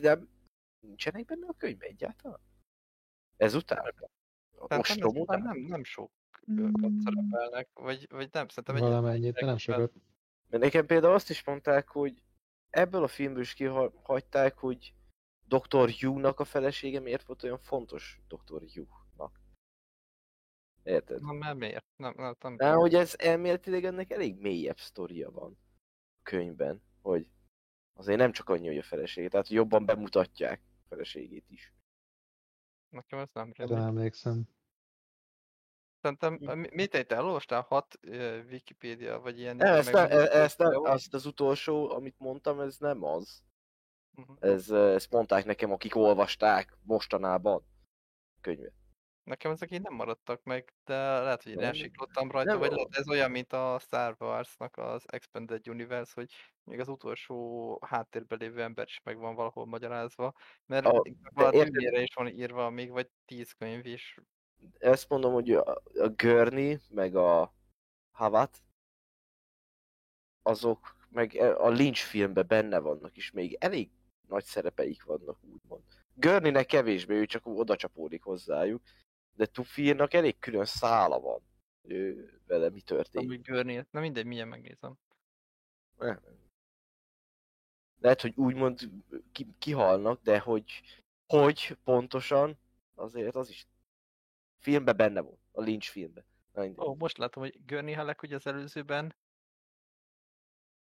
De nincsenek benne a könyvben egyáltalán? Ezután? Szerintem Ostrom ez már után? nem, nem sok szerepelnek, vagy, vagy nem, szerintem egy Valamennyit, de nem sokat. Mert nekem például azt is mondták, hogy ebből a filmből is kihagyták, hogy Dr. Hugh-nak a felesége miért volt olyan fontos Dr. Hugh-nak. Érted? Na, mert miért? Nem, nem, nem, De hogy ez elméletileg ennek elég mélyebb sztoria van a könyvben, hogy azért nem csak annyi, hogy a felesége, tehát jobban bemutatják a feleségét is. nekem ez nem rémlik. nem emlékszem. Szerintem, mi- mit te elolvastál hat ö, Wikipédia, vagy ilyen... Nem, ezt, nem, e- ezt nem, azt az utolsó, amit mondtam, ez nem az. Mhm. Ez, ezt mondták nekem, akik olvasták mostanában a könyvet. Nekem ezek így nem maradtak meg, de lehet, hogy én elsiklottam rajta, Nem, vagy lehet ez olyan, mint a Star Wars-nak az Expanded Universe, hogy még az utolsó háttérben lévő ember is meg van valahol magyarázva, mert A- többére is van írva még, vagy tíz könyv is. Ezt mondom, hogy a, a Gurney, meg a Havat, azok meg e- a Lynch filmben benne vannak, és még elég nagy szerepeik vannak, úgymond. Gurneynek kevésbé, ő csak oda csapódik hozzájuk, de Tufirnak elég külön szála van, ő vele mi történik. Amúgy Gurney, na mindegy, milyen megnézem. Nem. Lehet, hogy úgymond ki, kihalnak, de hogy hogy pontosan, azért az is filmben benne volt, a Lynch filmben. Na, mindegy. Ó, most látom, hogy Görni Halek ugye az előzőben,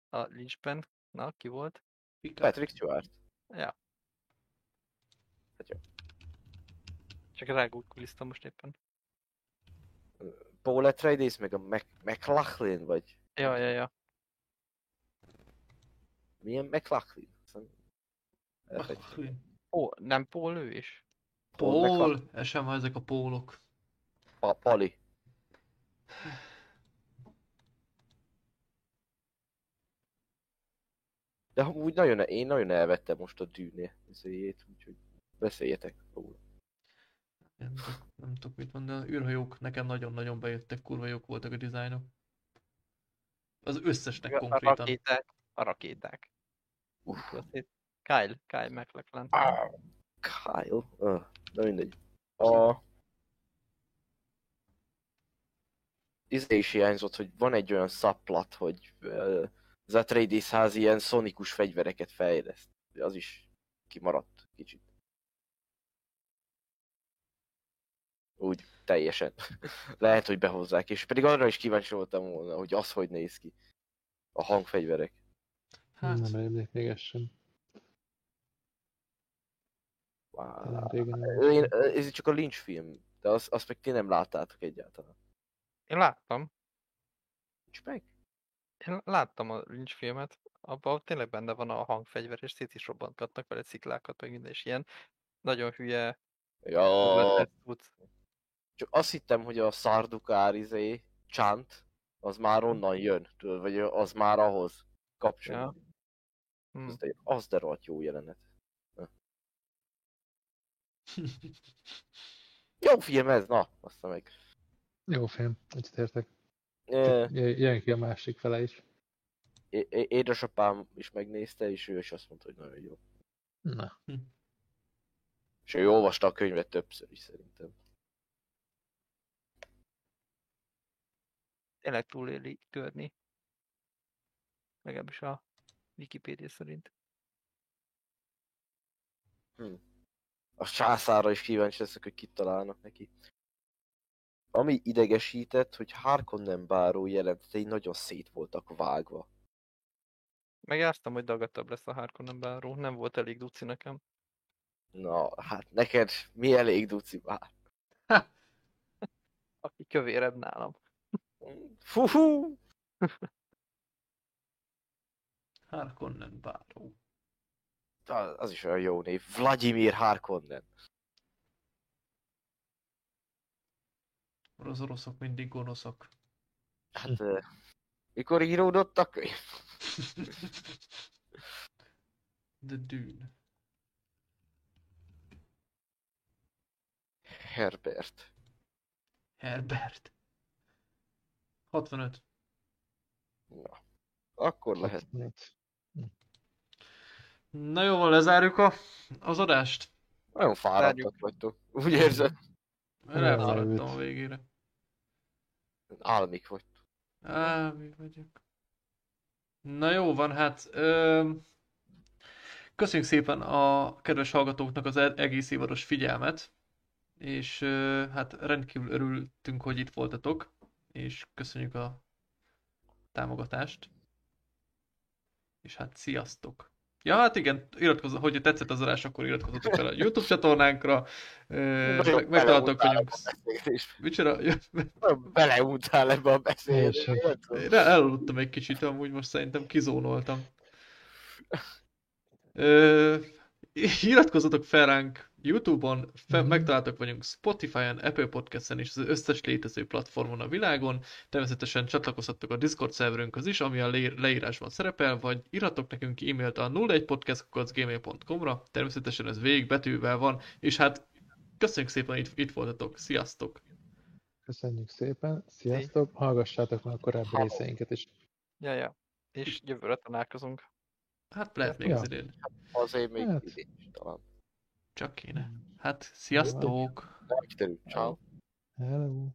a Lynchben, na, ki volt? Patrick Stewart. Ja. Hát jó. Csak rágókuliztam most éppen. Paul Atreides, meg a Mac- McLachlan, vagy Ja, ja, ja. milyen McLachlan? Macklin. Ó, nem Paul ő is? Paul Paul, ez sem van ezek a pólok. Pa- Pali. De amúgy nagyon, én nagyon elvettem most a dűnél ezért, úgyhogy beszéljetek róla. Nem, nem tudok mit mondani, a űrhajók nekem nagyon-nagyon bejöttek, kurva jók voltak a dizájnok. Az összesnek A konkrétan. rakéták. A rakéták. Uff. Kyle, Kyle McLachlan. Ah, Kyle. Uh, na mindegy. A... Izé is hiányzott, hogy van egy olyan szaplat, hogy uh, az Atreides ház ilyen szonikus fegyvereket fejleszt. Az is kimaradt kicsit. Úgy teljesen. Lehet, hogy behozzák, és pedig arra is kíváncsi voltam volna, hogy az hogy néz ki. A hangfegyverek. Hát, Nem rémlik még ez sem. Wow. Én, ez csak a Lynch film, de azt, azt meg ti nem láttátok egyáltalán. Én láttam. Nincs meg? Én láttam a Lynch filmet. Abban tényleg benne van a hangfegyver, és szét is robbantgatnak vele sziklákat, meg minden, és ilyen nagyon hülye Ja, csak azt hittem, hogy a Szardukár izé, Chant, az már onnan jön, tudod, vagy az már ahhoz kapcsolódik. Hm. Az, de, az de rohadt jó jelenet. Jó film ez, na, azt meg. Jó film, egyetértek. Jön ki a másik fele is. é- é- édesapám is megnézte, és ő is azt mondta, hogy nagyon jó. Na, És ő olvasta a könyvet többször is szerintem. Tényleg túléli görni. Legalábbis a Wikipédia szerint. A császára is kíváncsi leszek, hogy kit találnak neki. Ami idegesített, hogy Harkonnen báró jelentetei nagyon szét voltak vágva. Megjártam, hogy dagatabb lesz a Harkonnen báró. Nem volt elég duci nekem. Na, hát neked mi elég duci már? Aki kövérebb nálam. Fuhu! Harkonnen báró. Az az is olyan jó név. Vladimir Harkonnen. Az oroszok mindig gonoszak. Hát, mikor íródott a könyv? The Dune. Herbert. Herbert. 65. Na, akkor lehet. 65. Na jó, lezárjuk a, az adást. Nagyon fáradtak vagytok. Úgy érzed? Leült. a végére. Álmik vagytok. Á, mi vagyok. Na jó van, hát ö, köszönjük szépen a kedves hallgatóknak az egész évados figyelmet, és ö, hát rendkívül örültünk, hogy itt voltatok, és köszönjük a támogatást. És hát sziasztok! Ja, hát igen, iratkozz, hogyha tetszett az adás, akkor iratkozzatok fel a YouTube csatornánkra, megtaláltok vagyunk. Micsoda? Beleuntál ebbe a. Én elaludtam egy kicsit, amúgy most szerintem kizónoltam. Ö, iratkozzatok fel ránk Youtube-on, fe, Mhm. megtaláltak vagyunk Spotify-on, Apple Podcast-en és az összes létező platformon a világon. Természetesen csatlakozhattok a Discord szerverünkhöz is, ami a le- leírásban szerepel, vagy írhatok nekünk e-mailt a 01podcast.gmail.com-ra. Természetesen ez végig betűvel van, és hát köszönjük szépen, hogy itt, itt voltatok. Sziasztok! Köszönjük szépen, sziasztok, hallgassátok meg a korábbi Hello. részeinket is. Ja, ja. És jövőre találkozunk. Hát lehet még Ja. az idén. Azért még Hát. idén is talán. Csak kéne. Hát, sziasztok! Kiderül. Ciao. Hello.